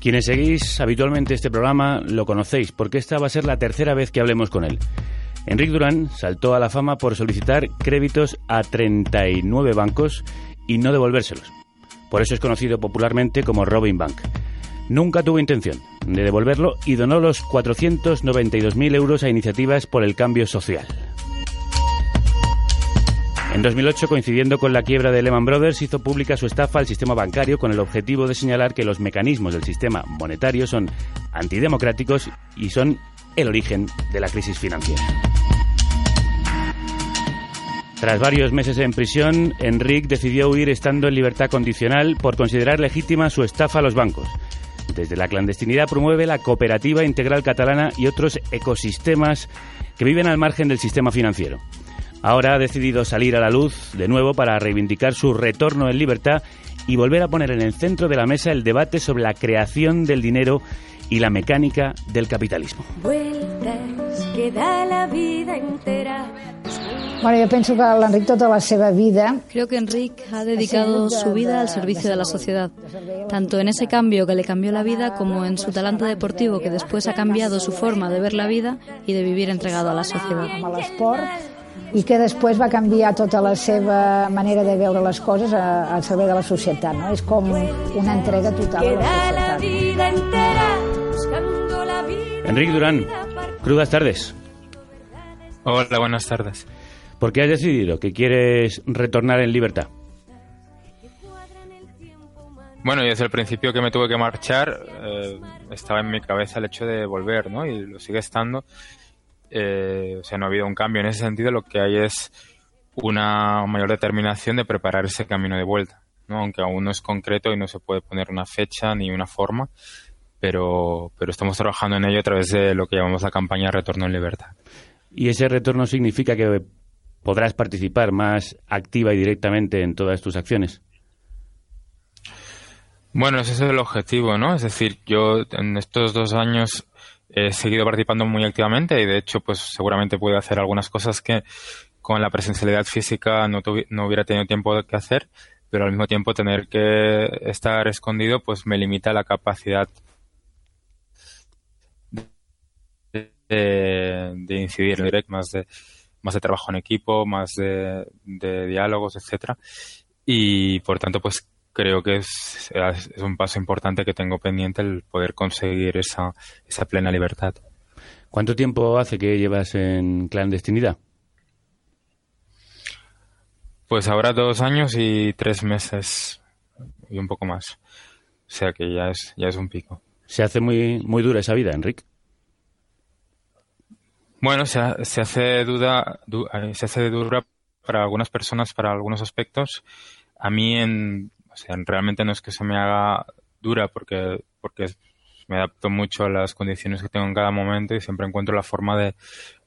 Quienes seguís habitualmente este programa lo conocéis, porque esta va a ser la tercera vez que hablemos con él. Enrique Durán saltó a la fama por solicitar créditos a 39 bancos y no devolvérselos. Por eso es conocido popularmente como Robin Bank. Nunca tuvo intención de devolverlo y donó los 492.000 euros a iniciativas por el cambio social. En 2008, coincidiendo con la quiebra de Lehman Brothers, hizo pública su estafa al sistema bancario con el objetivo de señalar que los mecanismos del sistema monetario son antidemocráticos y son el origen de la crisis financiera. Tras varios meses en prisión, Enrique decidió huir estando en libertad condicional por considerar legítima su estafa a los bancos. Desde la clandestinidad promueve la cooperativa integral catalana y otros ecosistemas que viven al margen del sistema financiero. Ahora ha decidido salir a la luz de nuevo para reivindicar su retorno en libertad y volver a poner en el centro de la mesa el debate sobre la creación del dinero y la mecánica del capitalismo. la vida entera. Bueno, yo pienso que l'Enric tota la seva vida... Creo que Enric ha dedicado su vida al servicio de la sociedad, tanto en ese cambio que le cambió la vida como en su talante deportivo que después ha cambiado su forma de ver la vida y de vivir entregado a la sociedad. Amb l'esport i que després va canviar tota la seva manera de veure les coses a, al servei de la societat. No? És com una entrega total a la societat. Enrique Durán, crudas tardes. Hola, buenas tardes. ¿Por qué has decidido que quieres retornar en libertad? Bueno, desde el principio que me tuve que marchar, eh, estaba en mi cabeza el hecho de volver, ¿no? Y lo sigue estando. Eh, o sea, no ha habido un cambio en ese sentido. Lo que hay es una mayor determinación de preparar ese camino de vuelta, ¿no? Aunque aún no es concreto y no se puede poner una fecha ni una forma, pero, pero estamos trabajando en ello a través de lo que llamamos la campaña Retorno en Libertad. ¿Y ese retorno significa que podrás participar más activa y directamente en todas tus acciones? Bueno, ese es el objetivo, ¿no? Es decir, yo en estos dos años he seguido participando muy activamente y de hecho, pues seguramente puedo hacer algunas cosas que con la presencialidad física no, no hubiera tenido tiempo de hacer, pero al mismo tiempo tener que estar escondido, pues me limita la capacidad de, de incidir en direct, más de, más de trabajo en equipo, más de, de diálogos, etcétera. Y por tanto, pues creo que es, es, un paso importante que tengo pendiente el poder conseguir esa, esa plena libertad. ¿Cuánto tiempo hace que llevas en clandestinidad? Pues ahora dos años y tres meses y un poco más. O sea que ya es, ya es un pico. ¿Se hace muy, muy dura esa vida, Enrique? Bueno, se, se hace duda, eh, se hace dura para algunas personas, para algunos aspectos. A mí, en, o sea, realmente no es que se me haga dura porque, porque me adapto mucho a las condiciones que tengo en cada momento y siempre encuentro la forma de,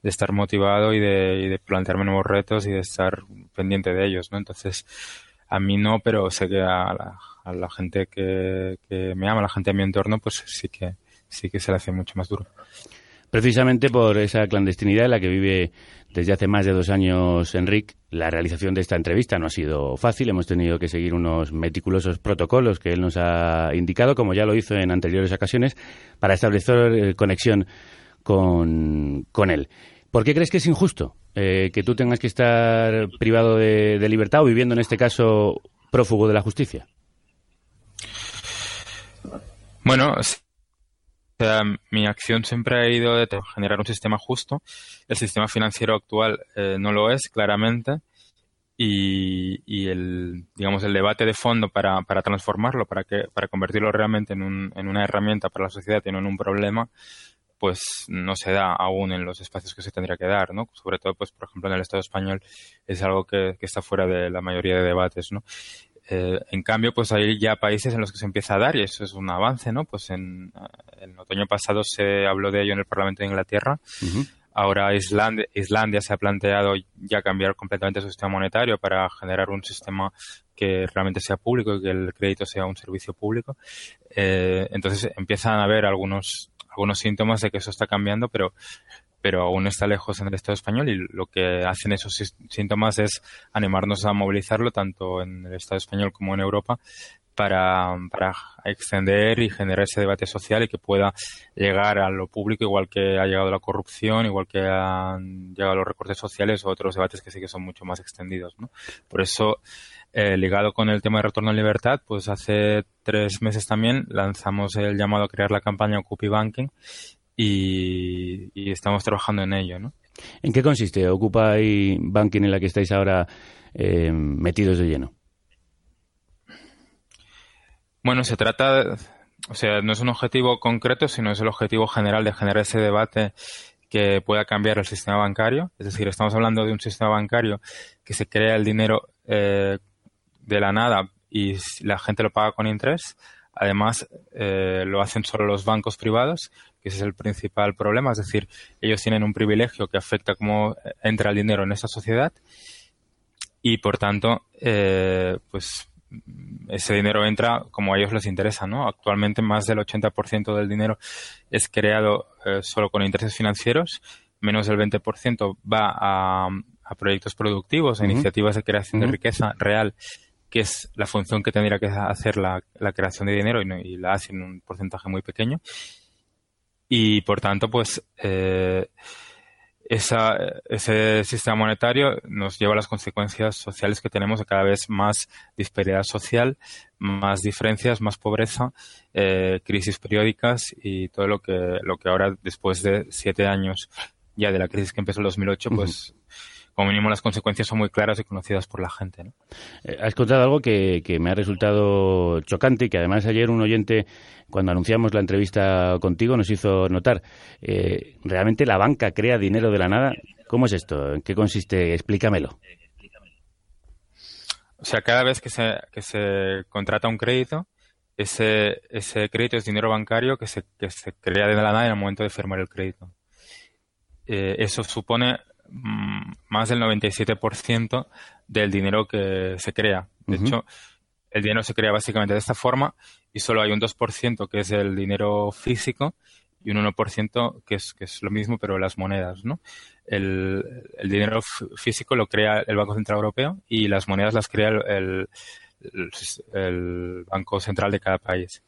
de estar motivado y de, de, plantearme nuevos retos y de estar pendiente de ellos, ¿no? Entonces, a mí no, pero sé que a la, a la gente que, que me ama, a la gente de mi entorno, pues sí que, sí que se le hace mucho más duro precisamente por esa clandestinidad en la que vive desde hace más de dos años Enrique. La realización de esta entrevista no ha sido fácil, hemos tenido que seguir unos meticulosos protocolos que él nos ha indicado, como ya lo hizo en anteriores ocasiones, para establecer eh, conexión con, con, él. ¿Por qué crees que es injusto eh, que tú tengas que estar privado de, de libertad o viviendo en este caso prófugo de la justicia? Bueno, o sea, mi acción siempre ha ido de generar un sistema justo. El sistema financiero actual eh, no lo es, claramente. Y, y, el, digamos, el debate de fondo para, para transformarlo, para, que, para convertirlo realmente en, un, en una herramienta para la sociedad y no en un problema, pues no se da aún en los espacios que se tendría que dar, ¿no? Sobre todo, pues, por ejemplo, en el Estado español es algo que, que está fuera de la mayoría de debates, ¿no? Eh, en cambio, pues hay ya países en los que se empieza a dar y eso es un avance, ¿no? Pues en, el otoño pasado se habló de ello en el Parlamento de Inglaterra. Ahora Islandia, Islandia se ha planteado ya cambiar completamente su sistema monetario para generar un sistema que realmente sea público y que el crédito sea un servicio público. Eh, entonces empiezan a haber algunos algunos síntomas de que eso está cambiando, pero pero aún está lejos en el Estado español y lo que hacen esos síntomas es animarnos a movilizarlo tanto en el Estado español como en Europa para, para extender y generar ese debate social y que pueda llegar a lo público igual que ha llegado la corrupción, igual que han llegado los recortes sociales o otros debates que sí que son mucho más extendidos. ¿no? Por eso, eh, ligado con el tema de retorno a libertad, pues hace tres meses también lanzamos el llamado a crear la campaña Occupy Banking y, y estamos trabajando en ello. ¿no? ¿En qué consiste Occupy Banking en la que estáis ahora eh, metidos de lleno? Bueno, se trata, o sea, no es un objetivo concreto, sino es el objetivo general de generar ese debate que pueda cambiar el sistema bancario. Es decir, estamos hablando de un sistema bancario que se crea el dinero eh, de la nada y la gente lo paga con interés. Además, eh, lo hacen solo los bancos privados, ese es el principal problema. Es decir, ellos tienen un privilegio que afecta cómo entra el dinero en esa sociedad y, por tanto, eh, pues ese dinero entra como a ellos les interesa, ¿no? Actualmente más del 80% del dinero es creado eh, solo con intereses financieros, menos del 20% va a, proyectos productivos, a iniciativas de creación de riqueza real, que es la función que tendría que hacer la, creación de dinero y, la hace en un porcentaje muy pequeño. Y por tanto, pues eh, esa, ese sistema monetario nos lleva a las consecuencias sociales que tenemos de cada vez más disparidad social, más diferencias, más pobreza, eh, crisis periódicas y todo lo que, lo que ahora, después de siete años ya de la crisis que empezó en 2008, pues como mínimo las consecuencias son muy claras y conocidas por la gente. ¿no? Eh, has contado algo que, que, me ha resultado chocante y que además ayer un oyente, cuando anunciamos la entrevista contigo, nos hizo notar. Eh, ¿Realmente la banca crea dinero de la nada? ¿Cómo es esto? ¿En qué consiste? Explícamelo. O sea, cada vez que se, que se contrata un crédito, ese, ese crédito es dinero bancario que se, que se crea de la nada en el momento de firmar el crédito. Eh, eso supone más del 97% del dinero que se crea. De hecho, el dinero se crea básicamente de esta forma y solo hay un 2% que es el dinero físico y un 1% que es, que es lo mismo, pero las monedas, ¿no? El, dinero físico lo crea el Banco Central Europeo y las monedas las crea el, el Banco Central de cada país.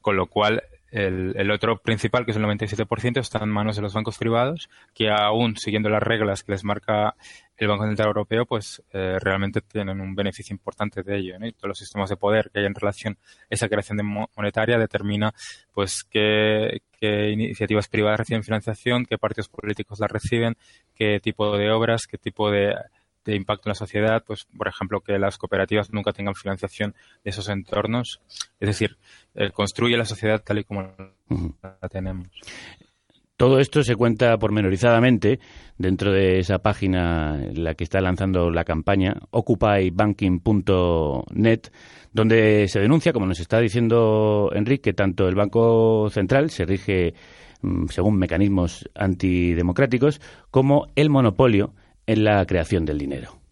Con lo cual, el, otro principal, que es el 97%, está en manos de los bancos privados, que aún siguiendo las reglas que les marca el Banco Central Europeo, pues eh, realmente tienen un beneficio importante de ello. Y todos los sistemas de poder que hay en relación a esa creación de monetaria determina pues qué, qué iniciativas privadas reciben financiación, qué partidos políticos las reciben, qué tipo de obras, qué tipo de de impacto en la sociedad, pues por ejemplo que las cooperativas nunca tengan financiación de esos entornos, es decir, eh, construye la sociedad tal y como la tenemos. Todo esto se cuenta pormenorizadamente dentro de esa página en la que está lanzando la campaña, occupybanking.net, donde se denuncia, como nos está diciendo Enrique, que tanto el Banco Central se rige mm, según mecanismos antidemocráticos, como el monopolio en la creación del dinero.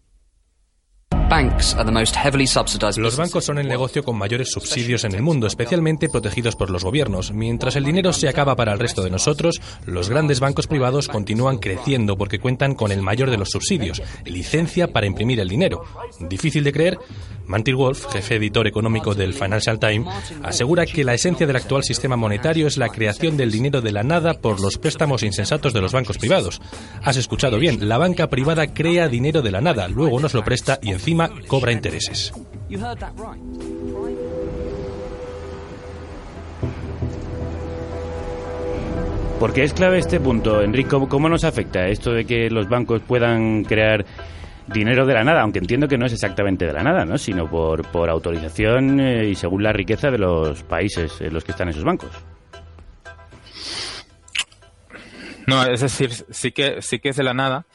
Los bancos son el negocio con mayores subsidios en el mundo, especialmente protegidos por los gobiernos. Mientras el dinero se acaba para el resto de nosotros, los grandes bancos privados continúan creciendo porque cuentan con el mayor de los subsidios, licencia para imprimir el dinero. Difícil de creer, Mantil Wolf, jefe editor económico del Financial Times, asegura que la esencia del actual sistema monetario es la creación del dinero de la nada por los préstamos insensatos de los bancos privados. Has escuchado bien, la banca privada crea dinero de la nada, luego nos lo presta y encima cobra intereses. Porque es clave este punto, Enrique, ¿cómo nos afecta esto de que los bancos puedan crear dinero de la nada, aunque entiendo que no es exactamente de la nada, ¿no? sino por, por autorización eh, y según la riqueza de los países en los que están esos bancos. No, es decir, sí que, sí que es de la nada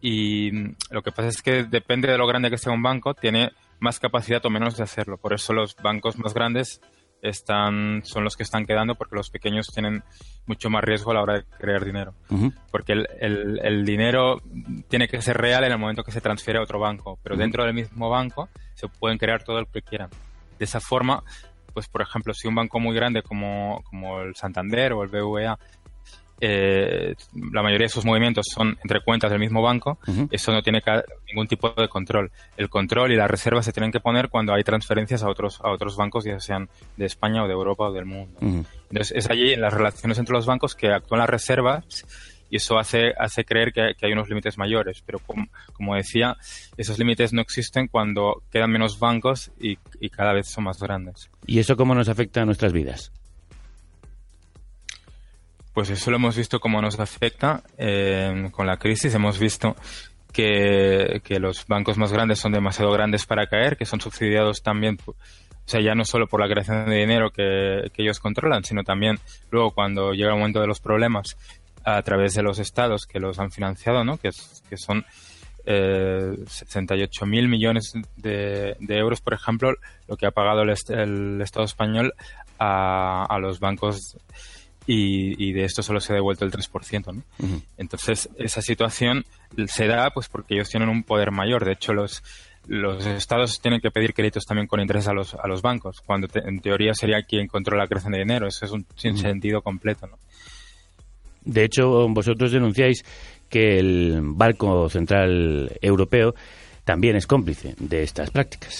y lo que pasa es que depende de lo grande que sea un banco, tiene más capacidad o menos de hacerlo. Por eso los bancos más grandes están, son los que están quedando porque los pequeños tienen mucho más riesgo a la hora de crear dinero. Porque el, el, dinero tiene que ser real en el momento que se transfiere a otro banco, pero dentro del mismo banco se pueden crear todo lo que quieran. De esa forma, pues por ejemplo, si un banco muy grande como, como el Santander o el BVA eh, la mayoría de sus movimientos son entre cuentas del mismo banco, eso no tiene ningún tipo de control. El control y las reservas se tienen que poner cuando hay transferencias a otros, a otros bancos, ya sean de España o de Europa o del mundo. Entonces es allí en las relaciones entre los bancos que actúan las reservas y eso hace, hace creer que, hay unos límites mayores. Pero como, decía, esos límites no existen cuando quedan menos bancos y, cada vez son más grandes. ¿Y eso cómo nos afecta a nuestras vidas? Pues eso lo hemos visto cómo nos afecta eh, con la crisis. Hemos visto que, los bancos más grandes son demasiado grandes para caer, que son subsidiados también, o sea, ya no solo por la creación de dinero que, que ellos controlan, sino también luego cuando llega el momento de los problemas a través de los estados que los han financiado, ¿no? que, que son eh, 68 mil millones de, euros, por ejemplo, lo que ha pagado el, Estado español a, a los bancos y, de esto solo se ha devuelto el 3%. ¿no? Entonces, esa situación se da pues porque ellos tienen un poder mayor. De hecho, los, los estados tienen que pedir créditos también con interés a los, a los bancos, cuando en teoría sería quien controla la creación de dinero. Eso es un sinsentido completo. ¿no? De hecho, vosotros denunciáis que el Banco Central Europeo también es cómplice de estas prácticas.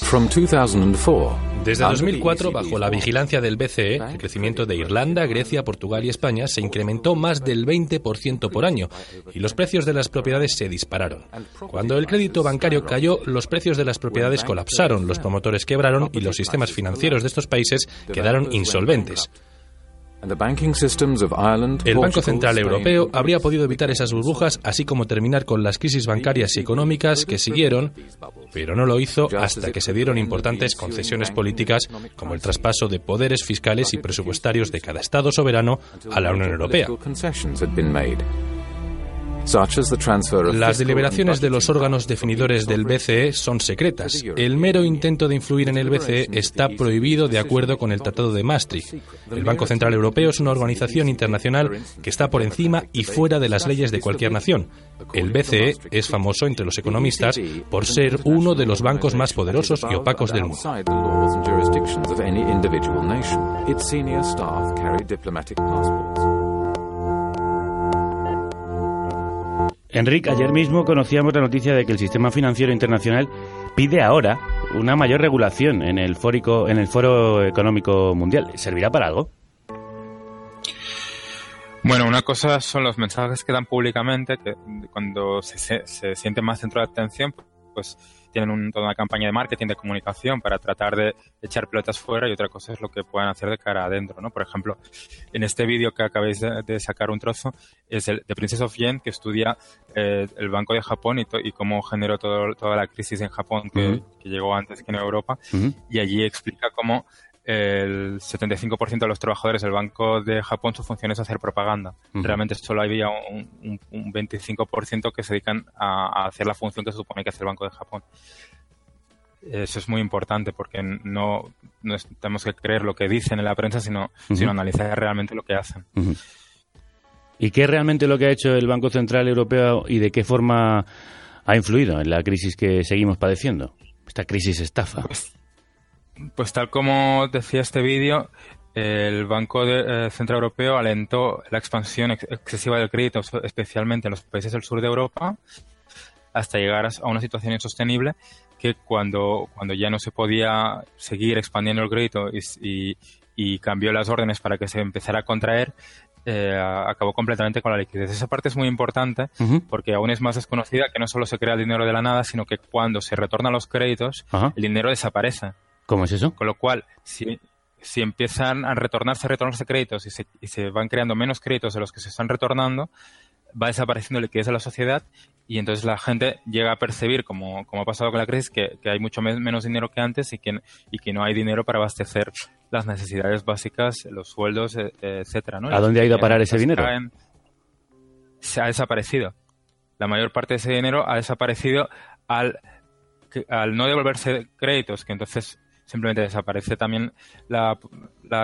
Desde 2004, bajo la vigilancia del BCE, el crecimiento de Irlanda, Grecia, Portugal y España se incrementó más del 20% por año y los precios de las propiedades se dispararon. Cuando el crédito bancario cayó, los precios de las propiedades colapsaron, los promotores quebraron y los sistemas financieros de estos países quedaron insolventes. El Banco Central Europeo habría podido evitar esas burbujas, así como terminar con las crisis bancarias y económicas que siguieron, pero no lo hizo hasta que se dieron importantes concesiones políticas, como el traspaso de poderes fiscales y presupuestarios de cada Estado soberano a la Unión Europea. Las deliberaciones de los órganos definidores del BCE son secretas. El mero intento de influir en el BCE está prohibido de acuerdo con el Tratado de Maastricht. El Banco Central Europeo es una organización internacional que está por encima y fuera de las leyes de cualquier nación. El BCE es famoso entre los economistas por ser uno de los bancos más poderosos y opacos del mundo. Enrique, ayer mismo conocíamos la noticia de que el sistema financiero internacional pide ahora una mayor regulación en el, fórico, en el Foro Económico Mundial. ¿Servirá para algo? Bueno, una cosa son los mensajes que dan públicamente, que cuando se, se siente más centro de atención, pues tienen toda una campaña de marketing, de comunicación para tratar de echar pelotas fuera y otra cosa es lo que puedan hacer de cara adentro, ¿no? Por ejemplo, en este vídeo que acabáis de, sacar un trozo es el de Princess of Yen que estudia eh, el Banco de Japón y, y cómo generó toda la crisis en Japón que, llegó antes que en Europa. Y allí explica cómo el 75% de los trabajadores del Banco de Japón su función es hacer propaganda. Realmente solo había un, 25% que se dedican a, hacer la función que se supone que hace el Banco de Japón. Eso es muy importante porque no, no tenemos que creer lo que dicen en la prensa, sino, sino analizar realmente lo que hacen. ¿Y qué es realmente lo que ha hecho el Banco Central Europeo y de qué forma ha influido en la crisis que seguimos padeciendo? Esta crisis estafa. Pues, pues tal como decía este vídeo, el Banco de, eh, Central Europeo alentó la expansión excesiva del crédito, especialmente en los países del sur de Europa, hasta llegar a una situación insostenible que cuando, cuando ya no se podía seguir expandiendo el crédito y, cambió las órdenes para que se empezara a contraer, eh, acabó completamente con la liquidez. Esa parte es muy importante porque aún es más desconocida que no solo se crea el dinero de la nada, sino que cuando se retornan los créditos, el dinero desaparece. ¿Cómo es eso? Con lo cual, si, si empiezan a retornarse, retornarse créditos y se, y se van creando menos créditos de los que se están retornando, va desapareciendo liquidez de la sociedad y entonces la gente llega a percibir, como, como ha pasado con la crisis, que, hay mucho menos dinero que antes y que, y que no hay dinero para abastecer las necesidades básicas, los sueldos, e, etcétera. ¿no? ¿A dónde ha ido a parar ese dinero? se ha desaparecido. La mayor parte de ese dinero ha desaparecido al, al no devolverse créditos, que entonces simplemente desaparece también la,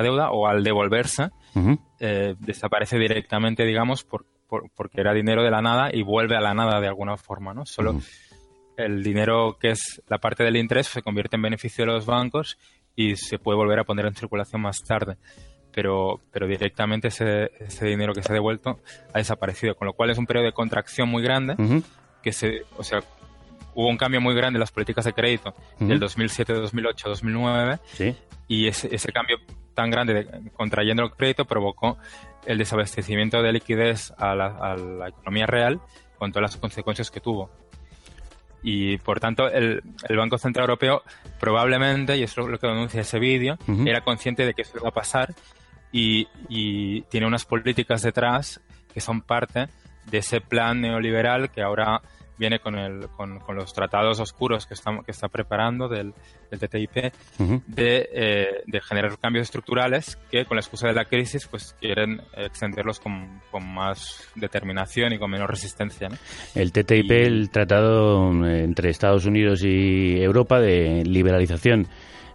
deuda o al devolverse eh, desaparece directamente, digamos, por, porque era dinero de la nada y vuelve a la nada de alguna forma, ¿no? Solo el dinero que es la parte del interés se convierte en beneficio de los bancos y se puede volver a poner en circulación más tarde. pero, pero directamente ese, ese dinero que se ha devuelto ha desaparecido, con lo cual es un periodo de contracción muy grande, que se, o sea, hubo un cambio muy grande en las políticas de crédito del 2007, 2008, 2009, y ese, ese cambio tan grande de, contrayendo el crédito provocó el desabastecimiento de liquidez a la, a la economía real con todas las consecuencias que tuvo. Y por tanto el, el, Banco Central Europeo probablemente, y eso es lo que denuncia ese vídeo, era consciente de que eso iba a pasar y, y, tiene unas políticas detrás que son parte de ese plan neoliberal que ahora viene con, el, con, con los tratados oscuros que está, que está preparando del, del TTIP de, eh, de, generar cambios estructurales que con la excusa de la crisis pues quieren extenderlos con, con más determinación y con menos resistencia. ¿no? El TTIP, el tratado eh, entre Estados Unidos y Europa de liberalización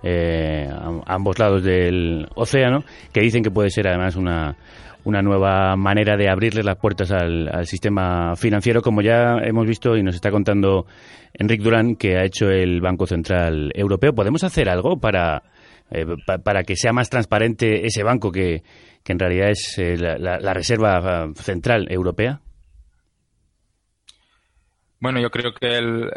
eh, a ambos lados del océano, que dicen que puede ser además una una nueva manera de abrirle las puertas al, sistema financiero, como ya hemos visto y nos está contando Enrique Durán, que ha hecho el Banco Central Europeo. ¿Podemos hacer algo para, eh, para que sea más transparente ese banco que, que en realidad es eh, la, Reserva Central Europea? Bueno, yo creo que el,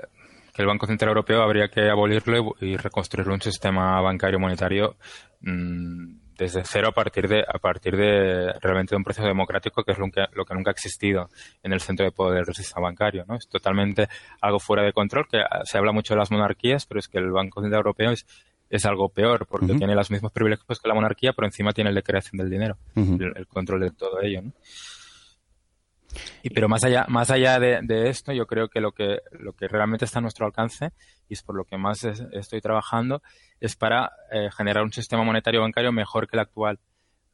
que el Banco Central Europeo habría que abolirlo y, reconstruir un sistema bancario monetario mmm, desde cero a partir de a partir de realmente de un proceso democrático que es lo que, lo que nunca ha existido en el centro de poder del sistema bancario no es totalmente algo fuera de control que se habla mucho de las monarquías pero es que el Banco Central Europeo es es algo peor porque tiene los mismos privilegios que la monarquía pero encima tiene el de creación del dinero el, control de todo ello ¿no? Y pero más allá, más allá de, esto, yo creo que lo que lo que realmente está a nuestro alcance y es por lo que más estoy trabajando es para eh, generar un sistema monetario bancario mejor que el actual.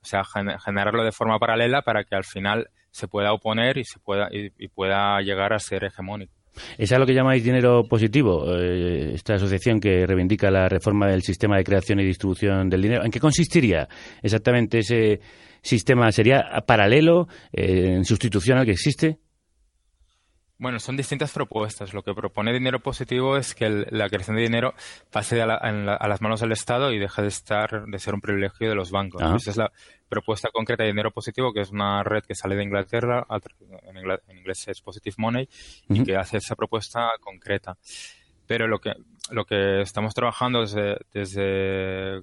O sea, generarlo de forma paralela para que al final se pueda oponer y se pueda y, pueda llegar a ser hegemónico. ¿Es a lo que llamáis dinero positivo? Eh, esta asociación que reivindica la reforma del sistema de creación y distribución del dinero. ¿En qué consistiría exactamente ese sistema? ¿Sería paralelo, eh, en sustitución al que existe? Bueno, son distintas propuestas. Lo que propone dinero positivo es que la creación de dinero pase a, las manos del Estado y deje de estar, de ser un privilegio de los bancos. Ah. Esa es la propuesta concreta de dinero positivo, que es una red que sale de Inglaterra, en inglés, es Positive Money, y que hace esa propuesta concreta. Pero lo que, lo que estamos trabajando desde, desde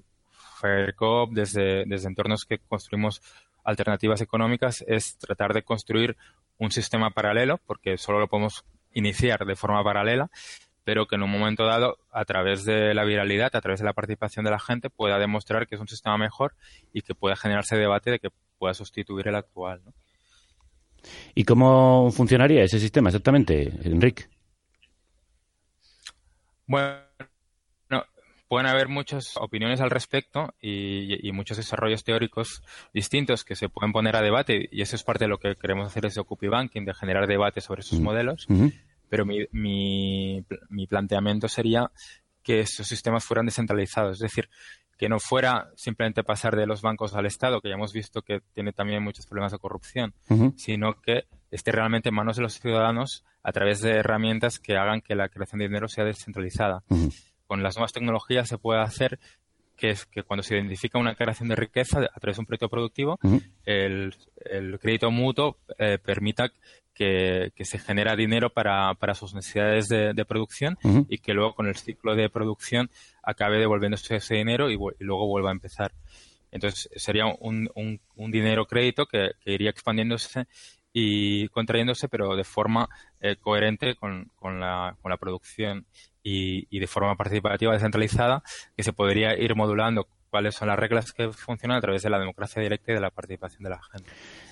Faircop, desde, desde entornos que construimos alternativas económicas, es tratar de construir un sistema paralelo, porque solo lo podemos iniciar de forma paralela, pero que en un momento dado, a través de la viralidad, a través de la participación de la gente, pueda demostrar que es un sistema mejor y que pueda generarse debate de que pueda sustituir el actual. ¿no? ¿Y cómo funcionaría ese sistema exactamente, Enrique? Bueno, pueden haber muchas opiniones al respecto y, muchos desarrollos teóricos distintos que se pueden poner a debate y eso es parte de lo que queremos hacer desde Occupy Banking, de generar debate sobre esos modelos. Pero mi, mi, mi planteamiento sería que esos sistemas fueran descentralizados, es decir, que no fuera simplemente pasar de los bancos al Estado, que ya hemos visto que tiene también muchos problemas de corrupción, sino que esté realmente en manos de los ciudadanos a través de herramientas que hagan que la creación de dinero sea descentralizada con las nuevas tecnologías se puede hacer que es que cuando se identifica una creación de riqueza a través de un proyecto productivo, el, crédito mutuo eh, permita que, se genera dinero para, sus necesidades de, producción y que luego con el ciclo de producción acabe devolviéndose ese dinero y, luego vuelva a empezar. Entonces sería un, dinero crédito que, iría expandiéndose y contrayéndose, pero de forma eh, coherente con, con, la, con la producción y, de forma participativa descentralizada que se podría ir modulando cuáles son las reglas que funcionan a través de la democracia directa y de la participación de la gente.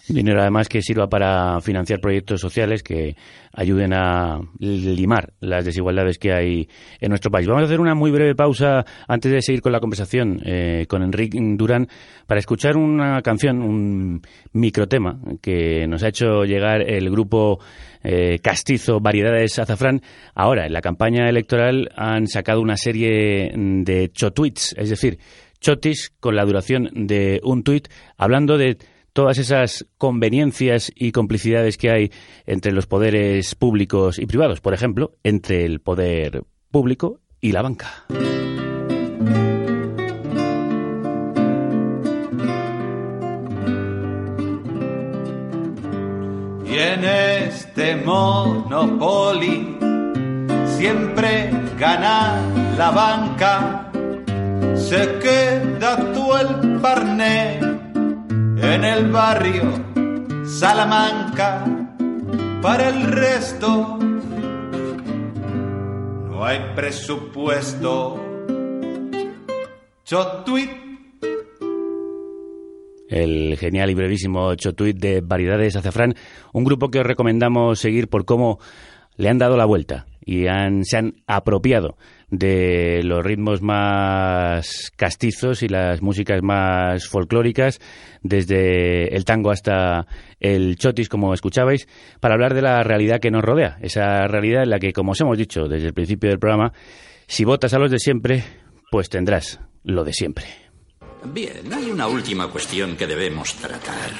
Dinero además que sirva para financiar proyectos sociales que ayuden a limar las desigualdades que hay en nuestro país. Vamos a hacer una muy breve pausa antes de seguir con la conversación eh, con Enrique Durán para escuchar una canción, un microtema que nos ha hecho llegar el grupo eh, castizo Variedades Azafrán. Ahora, en la campaña electoral han sacado una serie de chotweets, es decir, chotis con la duración de un tuit, hablando de todas esas conveniencias y complicidades que hay entre los poderes públicos y privados, por ejemplo, entre el poder público y la banca. Y en este monopoly siempre gana la banca, se queda tú el parné en el barrio Salamanca, para el resto no hay presupuesto. Chotuit. El genial y brevísimo Chotuit de Variedades Azafrán, un grupo que os recomendamos seguir por cómo le han dado la vuelta y se han apropiado de los ritmos más castizos y las músicas más folclóricas, desde el tango hasta el chotis, como escuchabais, para hablar de la realidad que nos rodea, esa realidad en la que, como os hemos dicho desde el principio del programa, si votas a los de siempre, pues tendrás lo de siempre. Bien, hay una última cuestión que debemos tratar.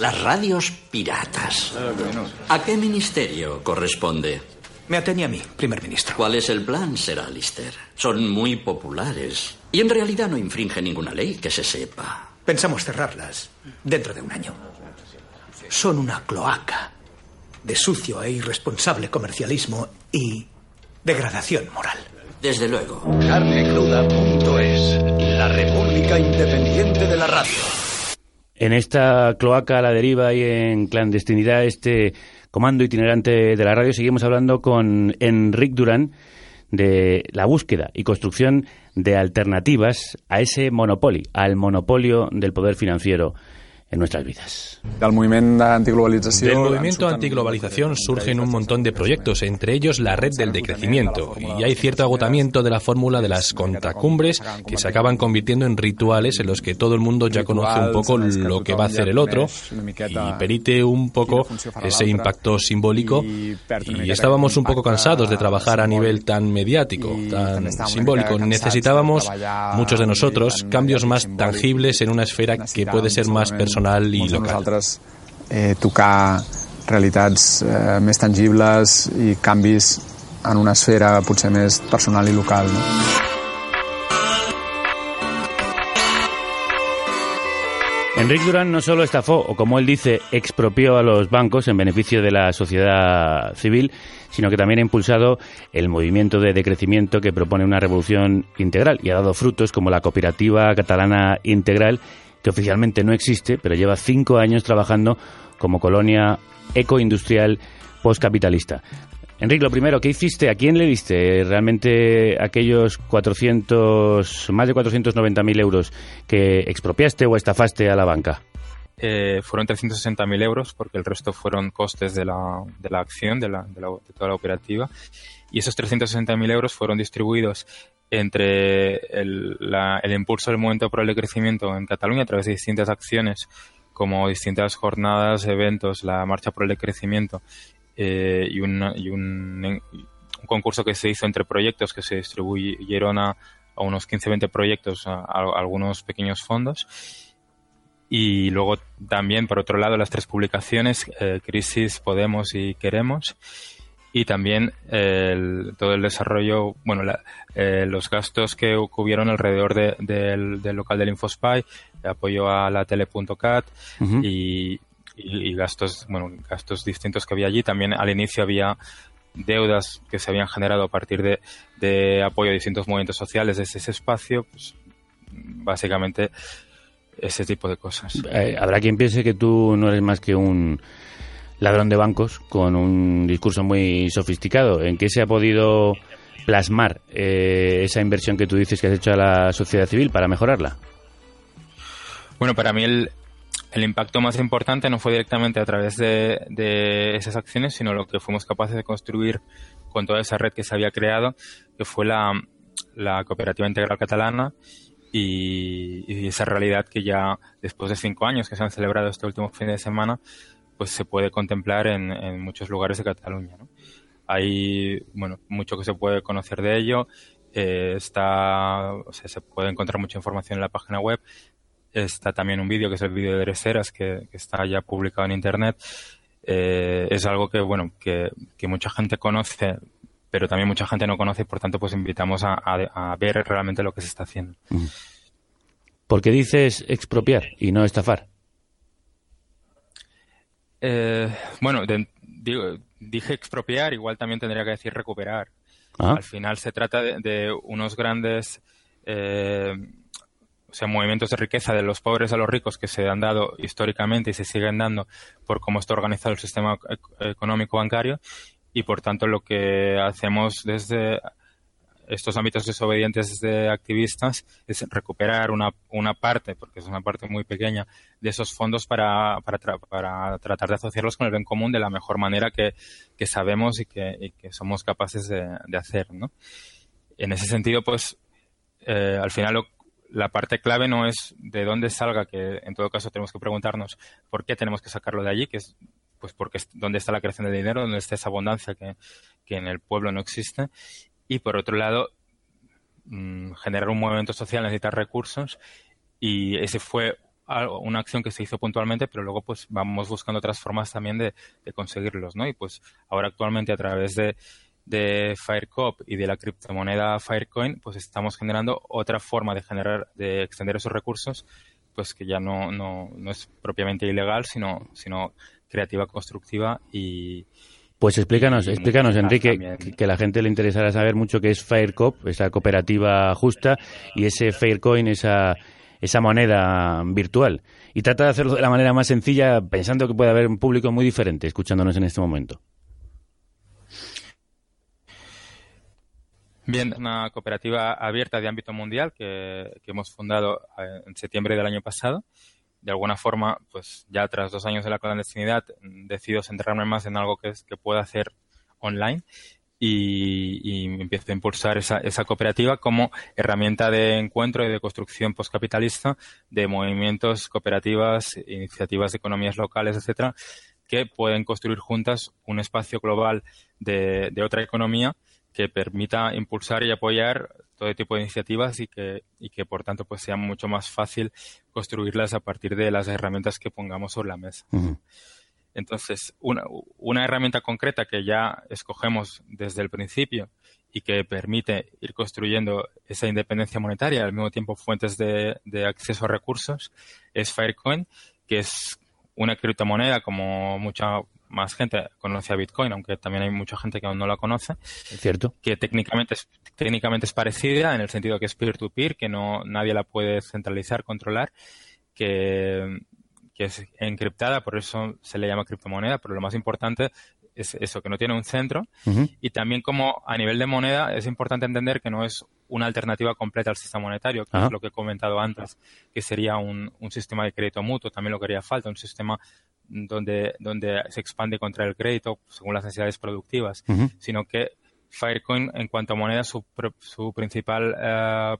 Las radios piratas. ¿A qué ministerio corresponde? Me atañe a mí, primer ministro. ¿Cuál es el plan, Sir Alistair? Son muy populares. Y en realidad no infringe ninguna ley que se sepa. Pensamos cerrarlas dentro de un año. Son una cloaca de sucio e irresponsable comercialismo y degradación moral. Desde luego. Carnecruda.es, la República Independiente de la Radio. En esta cloaca a la deriva y en clandestinidad, este comando itinerante de la radio, seguimos hablando con Enric Durán de la búsqueda y construcción de alternativas a ese monopolio, al monopolio del poder financiero en nuestras vidas. Del movimiento antiglobalización, Del movimiento antiglobalización surgen un montón de proyectos, entre ellos la red del decrecimiento, y hay cierto agotamiento de la fórmula de las contracumbres que se acaban convirtiendo en rituales en los que todo el mundo ya conoce un poco lo que va a hacer el otro y perite un poco ese impacto simbólico y estábamos un poco cansados de trabajar a nivel tan mediático, tan simbólico. Necesitábamos, muchos de nosotros, cambios más tangibles en una esfera que puede ser más personal i local. nosaltres eh, tocar realitats eh, més tangibles i canvis en una esfera potser més personal i local. No? Enrique Durán no solo estafó, o como él dice, expropió a los bancos en beneficio de la sociedad civil, sino que también ha impulsado el movimiento de decrecimiento que propone una revolución integral y ha dado frutos como la cooperativa catalana integral, que oficialmente no existe, pero lleva cinco años trabajando como colonia ecoindustrial postcapitalista. Enrique, lo primero, ¿qué hiciste? ¿A quién le diste realmente aquellos 400, más de 490.000 euros que expropiaste o estafaste a la banca? Eh, fueron 360.000 euros porque el resto fueron costes de la, de la acción, de, la, de, la, de toda la operativa. Y esos 360.000 euros fueron distribuidos entre el, la, el, impulso del movimiento por el decrecimiento en Cataluña a través de distintas acciones como distintas jornadas, eventos, la marcha por el decrecimiento eh, y, un, concurso que se hizo entre proyectos que se distribuyeron a, unos 15-20 proyectos, a, a, algunos pequeños fondos. Y luego también, por otro lado, las tres publicaciones, eh, Crisis, Podemos y Queremos. Y también el, todo el desarrollo, bueno, la, eh, los gastos que hubieron alrededor de, de, del, del, local del InfoSpy, de apoyo a la tele.cat uh -huh. y, y, y, gastos, bueno, gastos distintos que había allí. También al inicio había deudas que se habían generado a partir de, de apoyo a distintos movimientos sociales desde ese espacio. Pues, básicamente ese tipo de cosas. Eh, habrá quien piense que tú no eres más que un ladrón de bancos con un discurso muy sofisticado. ¿En qué se ha podido plasmar eh, esa inversión que tú dices que has hecho a la sociedad civil para mejorarla? Bueno, para mí el, el impacto más importante no fue directamente a través de, esas acciones, sino lo que fuimos capaces de construir con toda esa red que se había creado, que fue la, la Cooperativa Integral Catalana y, y, esa realidad que ya después de cinco años que se han celebrado este último fin de semana, pues se puede contemplar en, muchos lugares de Cataluña. ¿no? Hay bueno mucho que se puede conocer de ello. Eh, está, o sea, se puede encontrar mucha información en la página web. Está también un vídeo que es el vídeo de Dreseras que, está ya publicado en internet. Eh, es algo que bueno que, mucha gente conoce, pero también mucha gente no conoce y por tanto pues invitamos a, a, ver realmente lo que se está haciendo. ¿Por qué dices expropiar y no estafar? Eh, bueno, de, digo, dije expropiar, igual también tendría que decir recuperar. Ah. Al final se trata de, de unos grandes eh, o sea, movimientos de riqueza de los pobres a los ricos que se han dado históricamente y se siguen dando por cómo está organizado el sistema ec- económico bancario y por tanto lo que hacemos desde estos ámbitos desobedientes de activistas es recuperar una, una parte, porque es una parte muy pequeña, de esos fondos para, para, para tratar de asociarlos con el bien común de la mejor manera que, que sabemos y que, que somos capaces de, hacer, ¿no? En ese sentido, pues, eh, al final lo- la parte clave no es de dónde salga, que en todo caso tenemos que preguntarnos por qué tenemos que sacarlo de allí, que es pues porque es dónde está la creación de dinero, dónde está esa abundancia que, que en el pueblo no existe. Y por otro lado, mm, generar un movimiento social necesita recursos y ese fue algo- una acción que se hizo puntualmente, pero luego pues vamos buscando otras formas también de, de conseguirlos, ¿no? Y pues ahora actualmente a través de, de Firecop y de la criptomoneda Firecoin, pues estamos generando otra forma de generar, de extender esos recursos, pues que ya no, no, no es propiamente ilegal, sino, sino creativa, constructiva y, Pues explícanos, explícanos, musical Enrique, que, que la gente le interesará saber mucho qué es Firecop, esa cooperativa justa, y ese Firecoin, esa, esa moneda virtual. Y trata de hacerlo de la manera más sencilla, pensando que puede haber un público muy diferente escuchándonos en este momento. Bien, una cooperativa abierta de ámbito mundial que, que hemos fundado eh, en septiembre del año pasado. De alguna forma, pues ya tras dos años de la clandestinidad, decido centrarme más en algo que, es, que pueda hacer online y, y empiezo a impulsar esa, esa cooperativa como herramienta de encuentro y de construcción postcapitalista de movimientos, cooperativas, iniciativas de economías locales, etcétera, que pueden construir juntas un espacio global de, de otra economía que permita impulsar y apoyar todo tipo de iniciativas y que, y que por tanto pues sea mucho más fácil construirlas a partir de las herramientas que pongamos sobre la mesa. Entonces, una, una herramienta concreta que ya escogemos desde el principio y que permite ir construyendo esa independencia monetaria al mismo tiempo fuentes de, de acceso a recursos es Firecoin, que es una criptomoneda como mucha más gente conoce a Bitcoin, aunque también hay mucha gente que aún no la conoce, ¿Es cierto? que técnicamente es, técnicamente es parecida en el sentido que es peer-to-peer, que no nadie la puede centralizar, controlar, que, que es encriptada, por eso se le llama criptomoneda, pero lo más importante es eso, que no tiene un centro. Y también como a nivel de moneda es importante entender que no es una alternativa completa al sistema monetario, que es lo que he comentado antes, que sería un, un sistema de crédito mutuo, también lo que haría falta, un sistema donde, donde se expande contra el crédito según las necesidades productivas, sino que Firecoin en cuanto a moneda su, su principal eh,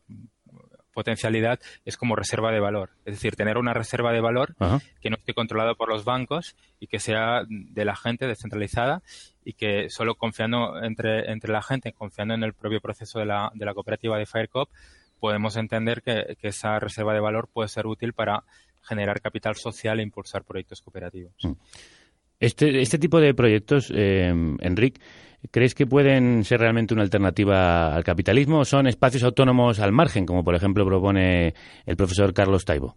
potencialidad es como reserva de valor, es decir, tener una reserva de valor Ajá. que no esté controlado por los bancos y que sea de la gente descentralizada y que solo confiando entre, entre la gente, confiando en el propio proceso de la, de la cooperativa de Firecop, podemos entender que, que esa reserva de valor puede ser útil para generar capital social e impulsar proyectos cooperativos. Este, este tipo de proyectos, eh, Enric, ¿crees que pueden ser realmente una alternativa al capitalismo o son espacios autónomos al margen, como por ejemplo propone el profesor Carlos Taibo?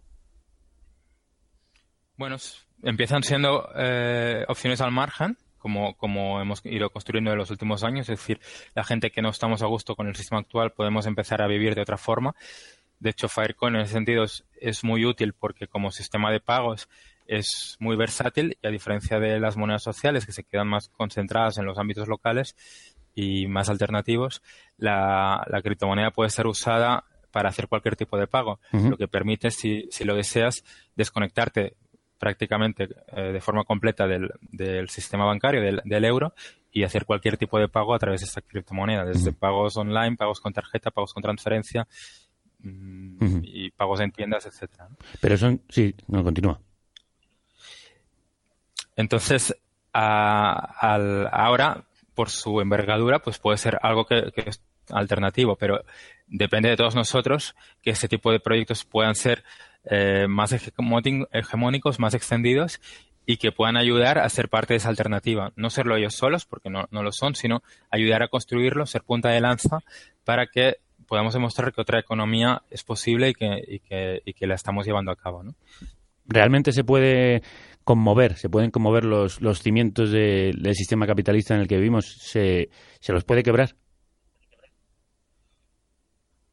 Bueno, empiezan siendo eh, opciones al margen, como, como hemos ido construyendo en los últimos años, es decir, la gente que no estamos a gusto con el sistema actual podemos empezar a vivir de otra forma. De hecho, Firecoin en ese sentido es, es muy útil porque como sistema de pagos es muy versátil y a diferencia de las monedas sociales que se quedan más concentradas en los ámbitos locales y más alternativos, la, la criptomoneda puede ser usada para hacer cualquier tipo de pago, lo que permite, si, si lo deseas, desconectarte prácticamente eh, de forma completa del, del sistema bancario, del, del euro, y hacer cualquier tipo de pago a través de esta criptomoneda, desde pagos online, pagos con tarjeta, pagos con transferencia mm, y pagos en tiendas, etcétera. Pero son... Sí, no, continúa. Entonces, a- al- ahora, por su envergadura, pues puede ser algo que, que es alternativo, pero depende de todos nosotros que este tipo de proyectos puedan ser eh, más hegemóni- hegemónicos, más extendidos y que puedan ayudar a ser parte de esa alternativa. No serlo ellos solos, porque no, no lo son, sino ayudar a construirlo, ser punta de lanza para que podamos demostrar que otra economía es posible y que, y que, y que la estamos llevando a cabo. ¿no? ¿Realmente se puede conmover, se pueden conmover los, los cimientos del sistema capitalista en el que vivimos, se, se los puede quebrar.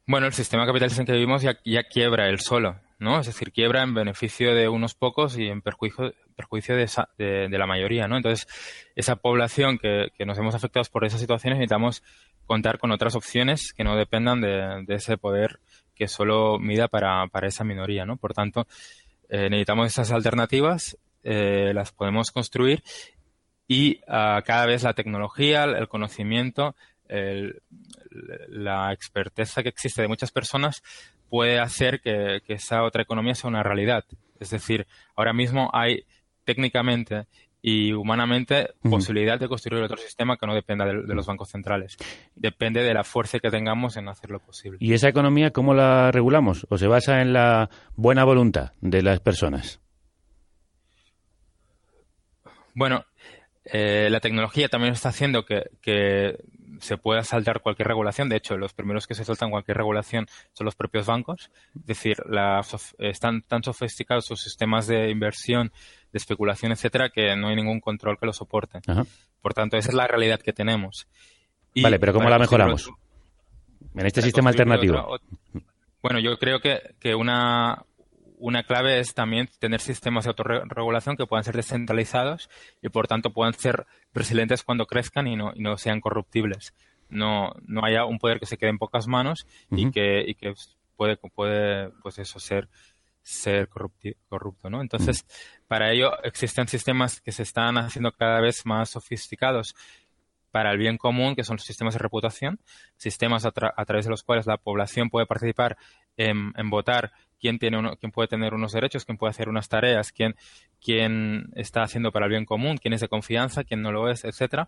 Bueno, el sistema capitalista en que vivimos ya, ya quiebra él solo, ¿no? Es decir, quiebra en beneficio de unos pocos y en perjuicio, perjuicio de, de, la mayoría, ¿no? Entonces, esa población que, que nos hemos afectados por esas situaciones necesitamos contar con otras opciones que no dependan de, ese poder que solo mida para, para, esa minoría, ¿no? Por tanto, eh, necesitamos esas alternativas, eh, las podemos construir y uh, cada vez la tecnología, el conocimiento, el, la experteza que existe de muchas personas puede hacer que, esa otra economía sea una realidad. Es decir, ahora mismo hay técnicamente y humanamente posibilidad de construir otro sistema que no dependa de, los bancos centrales. Depende de la fuerza que tengamos en hacerlo posible. ¿Y esa economía cómo la regulamos? ¿O se basa en la buena voluntad de las personas? Bueno, eh, la tecnología también está haciendo que, que se pueda saltar cualquier regulación. De hecho, los primeros que se saltan cualquier regulación son los propios bancos. Es decir, están tan sofisticados sus sistemas de inversión, de especulación, etcétera, que no hay ningún control que lo soporte. Por tanto, esa es la realidad que tenemos. vale, pero ¿cómo la mejoramos? en este sistema alternativo. bueno, yo creo que, que una, una clave es también tener sistemas de autorregulación que puedan ser descentralizados y por tanto puedan ser resilientes cuando crezcan y no, y no sean corruptibles. No, no haya un poder que se quede en pocas manos y que, y que puede, puede pues eso ser ser corrupto, ¿no? Entonces, para ello existen sistemas que se están haciendo cada vez más sofisticados para el bien común, que son los sistemas de reputación, sistemas a, través de los cuales la población puede participar en, en votar quién, tiene uno, quién puede tener unos derechos, quién puede hacer unas tareas, quién, quién está haciendo para el bien común, quién es de confianza, quién no lo es, etcétera.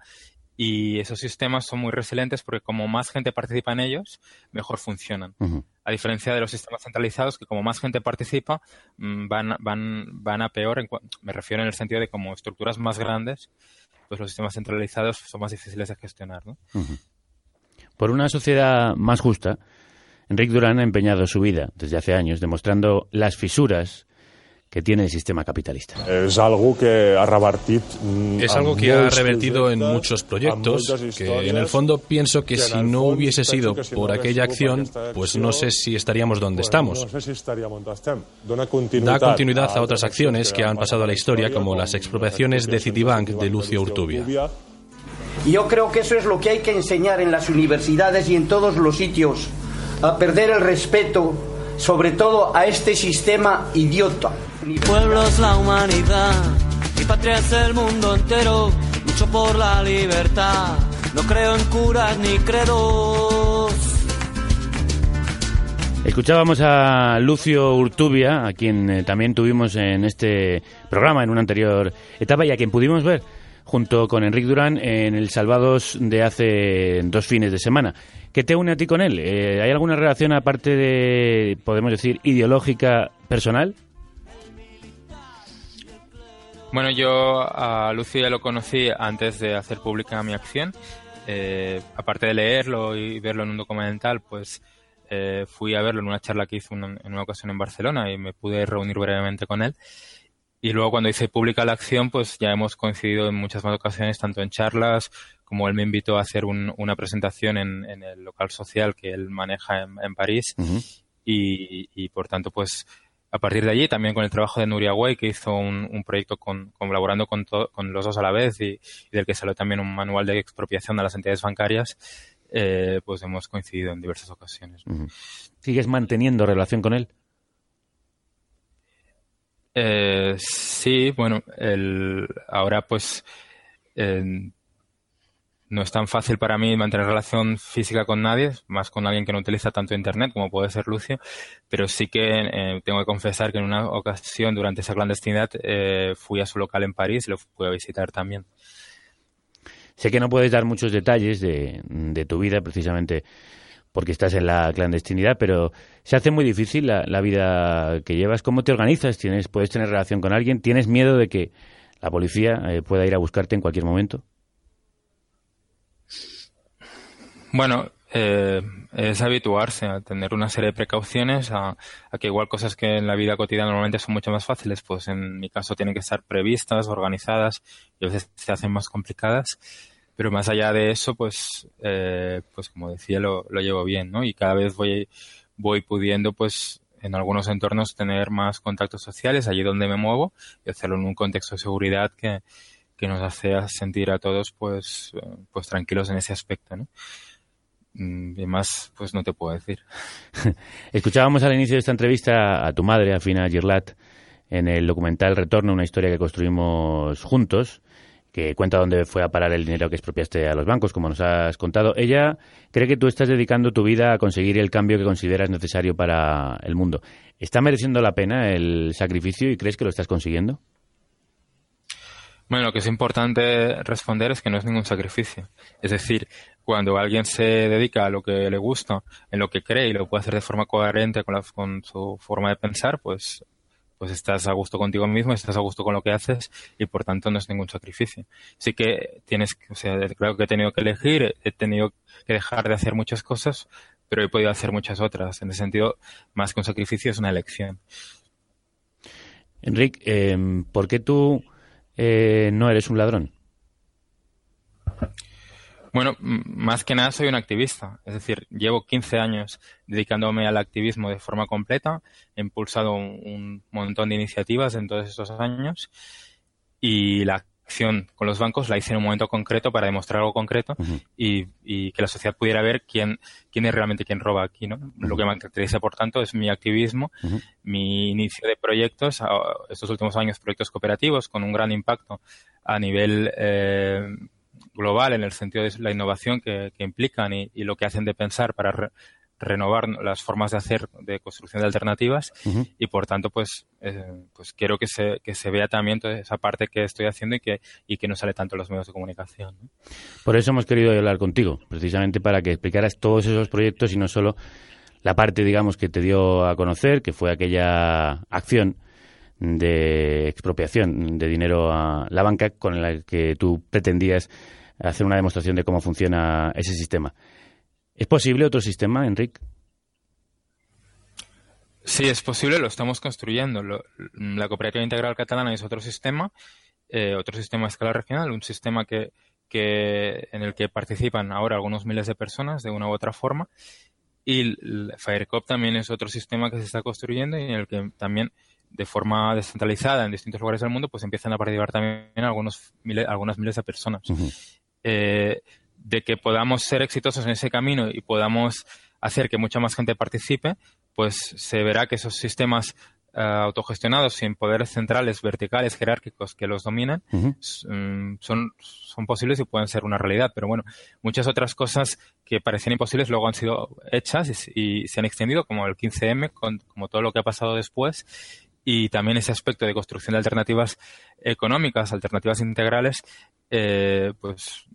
Y esos sistemas son muy resilientes porque como más gente participa en ellos, mejor funcionan. A diferencia de los sistemas centralizados que como más gente participa, mm, van, van, van a peor. me refiero en el sentido de como estructuras más grandes, pues los sistemas centralizados son más difíciles de gestionar. ¿no? Por una sociedad más justa, Enrique Durán ha empeñado su vida desde hace años demostrando las fisuras que tiene el sistema capitalista. Es algo que ha revertido mm, Es algo que ha revertido en muchos proyectos, que en el fondo pienso que si no hubiese sido por aquella acción, pues no sé si estaríamos donde estamos. Da continuidad a otras acciones que han pasado a la historia, como las expropiaciones de Citibank de Lucio Urtubia. Y yo creo que eso es lo que hay que enseñar en las universidades y en todos los sitios a perder el respeto, sobre todo a este sistema idiota. Mi pueblo es la humanidad, mi patria es el mundo entero, lucho por la libertad, no creo en curas ni credos. Escuchábamos a Lucio Urtubia, a quien eh, también tuvimos en este programa en una anterior etapa y a quien pudimos ver junto con Enrique Durán en el Salvados de hace dos fines de semana. ¿Qué te une a ti con él? Eh, ¿Hay alguna relación aparte de, podemos decir, ideológica personal? Bueno, yo a Lucio ya lo conocí antes de hacer pública mi acción. Eh, aparte de leerlo y verlo en un documental, pues eh, fui a verlo en una charla que hizo en una ocasión en Barcelona y me pude reunir brevemente con él. Y luego cuando hice pública la acción, pues ya hemos coincidido en muchas más ocasiones, tanto en charlas como él me invitó a hacer una presentación en, el local social que él maneja en, París. y, por tanto, pues a partir de allí, también con el trabajo de Nuria Way, que hizo un, proyecto con, colaborando con, con los dos a la vez y, del que salió también un manual de expropiación de las entidades bancarias, eh, pues hemos coincidido en diversas ocasiones. ¿Sigues manteniendo relación con él? Eh, sí, bueno, el, ahora pues no es tan fácil para mí mantener relación física con nadie, más con alguien que no utiliza tanto Internet como puede ser Lucio, pero sí que eh, tengo que confesar que en una ocasión durante esa clandestinidad eh, fui a su local en París y lo fui a visitar también. Sé que no puedes dar muchos detalles de, de tu vida precisamente porque estás en la clandestinidad, pero se hace muy difícil la, vida que llevas. ¿Cómo te organizas? ¿Tienes, ¿Puedes tener relación con alguien? ¿Tienes miedo de que la policía eh, pueda ir a buscarte en cualquier momento? Bueno, eh, es habituarse a tener una serie de precauciones, a, que igual cosas que en la vida cotidiana normalmente son mucho más fáciles, pues en mi caso tienen que estar previstas, organizadas y a veces se hacen más complicadas. Pero más allá de eso, pues, eh, pues como decía, lo, lo llevo bien, ¿no? Y cada vez voy, voy pudiendo, pues, en algunos entornos tener más contactos sociales allí donde me muevo y hacerlo en un contexto de seguridad que, que nos hace sentir a todos pues, eh, pues tranquilos en ese aspecto, ¿no? Mm, y más, pues no te puedo decir. Escuchábamos al inicio de esta entrevista a tu madre, a Fina Girlat, en el documental Retorno, una historia que construimos juntos, que cuenta dónde fue a parar el dinero que expropiaste a los bancos, como nos has contado. Ella cree que tú estás dedicando tu vida a conseguir el cambio que consideras necesario para el mundo. ¿Está mereciendo la pena el sacrificio y crees que lo estás consiguiendo? Bueno, lo que es importante responder es que no es ningún sacrificio. Es decir, cuando alguien se dedica a lo que le gusta, en lo que cree y lo puede hacer de forma coherente con, con su forma de pensar, pues, pues estás a gusto contigo mismo, estás a gusto con lo que haces y por tanto no es ningún sacrificio. Sí que tienes, o sea, creo que he tenido que elegir, he tenido que dejar de hacer muchas cosas, pero he podido hacer muchas otras. En ese sentido, más que un sacrificio, es una elección. Enrique, eh, ¿por qué tú eh, no eres un ladrón? Bueno, más que nada soy un activista. Es decir, llevo 15 años dedicándome al activismo de forma completa. He impulsado un, montón de iniciativas en todos esos años. Y la acción con los bancos la hice en un momento concreto para demostrar algo concreto y, que la sociedad pudiera ver quién, quién es realmente quien roba aquí. ¿no? Lo que me caracteriza, por tanto, es mi activismo, mi inicio de proyectos, estos últimos años proyectos cooperativos con un gran impacto a nivel eh, global en el sentido de la innovación que, implican y, lo que hacen de pensar para renovar las formas de hacer de construcción de alternativas. Y por tanto pues eh, pues quiero que se, que se vea también toda esa parte que estoy haciendo y que y que no sale tanto en los medios de comunicación por eso hemos querido hablar contigo precisamente para que explicaras todos esos proyectos y no solo la parte digamos que te dio a conocer que fue aquella acción de expropiación de dinero a la banca con la que tú pretendías hacer una demostración de cómo funciona ese sistema. ¿Es posible otro sistema, Enrique? Sí, es posible, lo estamos construyendo. la cooperativa integral catalana es otro sistema, eh, otro sistema a escala regional, un sistema que, que, en el que participan ahora algunos miles de personas de una u otra forma. Y FireCop también es otro sistema que se está construyendo y en el que también de forma descentralizada en distintos lugares del mundo, pues empiezan a participar también algunos miles, algunas miles de personas. Eh, de que podamos ser exitosos en ese camino y podamos hacer que mucha más gente participe, pues se verá que esos sistemas eh, autogestionados sin poderes centrales, verticales, jerárquicos que los dominan, mm, son, son posibles y pueden ser una realidad. Pero bueno, muchas otras cosas que parecían imposibles luego han sido hechas y, se han extendido, como el 15M, como todo lo que ha pasado después. Y también ese aspecto de construcción de alternativas económicas, alternativas integrales, eh, pues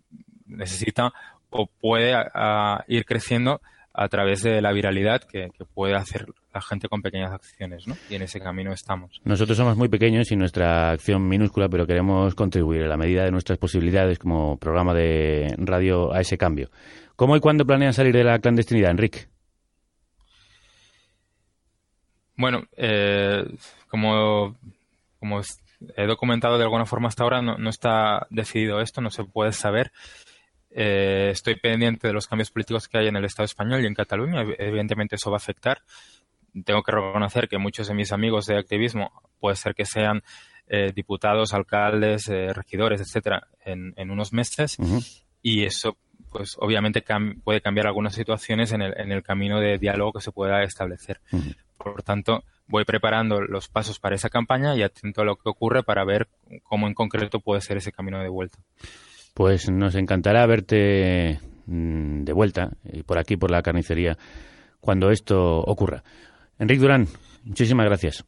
necesita o puede ir creciendo a través de la viralidad que, puede hacer la gente con pequeñas acciones, ¿no? Y en ese camino estamos. Nosotros somos muy pequeños y nuestra acción minúscula, pero queremos contribuir a la medida de nuestras posibilidades como programa de radio a ese cambio. ¿Cómo y cuándo planean salir de la clandestinidad, Enrique? Bueno, eh, como, como he documentado de alguna forma hasta ahora, no, está decidido esto, no se puede saber. Eh, estoy pendiente de los cambios políticos que hay en el Estado español y en Cataluña. Evidentemente eso va a afectar. Tengo que reconocer que muchos de mis amigos de activismo puede ser que sean eh, diputados, alcaldes, eh, regidores, etcétera, en, unos meses. Y eso, pues, obviamente puede cambiar algunas situaciones en el, en el, camino de diálogo que se pueda establecer. Por tanto, voy preparando los pasos para esa campaña y atento a lo que ocurre para ver cómo en concreto puede ser ese camino de vuelta. Pues nos encantará verte mm, de vuelta y por aquí, por la carnicería, cuando esto ocurra. Enrique Durán, muchísimas gracias.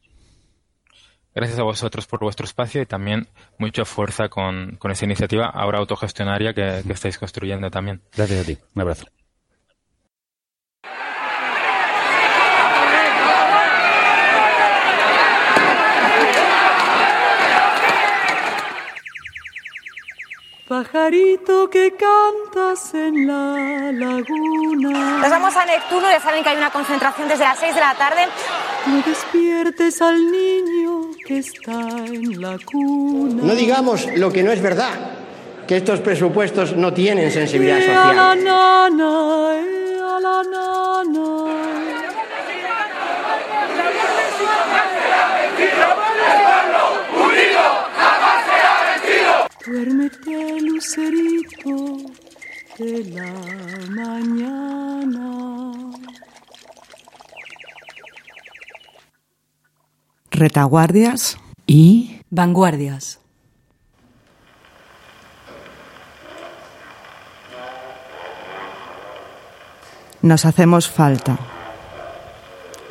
Gracias a vosotros por vuestro espacio y también mucha fuerza con, con esa iniciativa ahora autogestionaria que estáis construyendo también. Gracias a ti. Un abrazo. Pajarito que cantas en la laguna. Nos vamos a Neptuno, ya saben que hay una concentración desde las 6 de la tarde. No despiertes al niño que está en la cuna. No digamos lo que no es verdad, que estos presupuestos no tienen sensibilidad Eh, a la social. nana, a la nana. Duérmete, lucerito de la mañana. Retaguardias y vanguardias. Nos hacemos falta.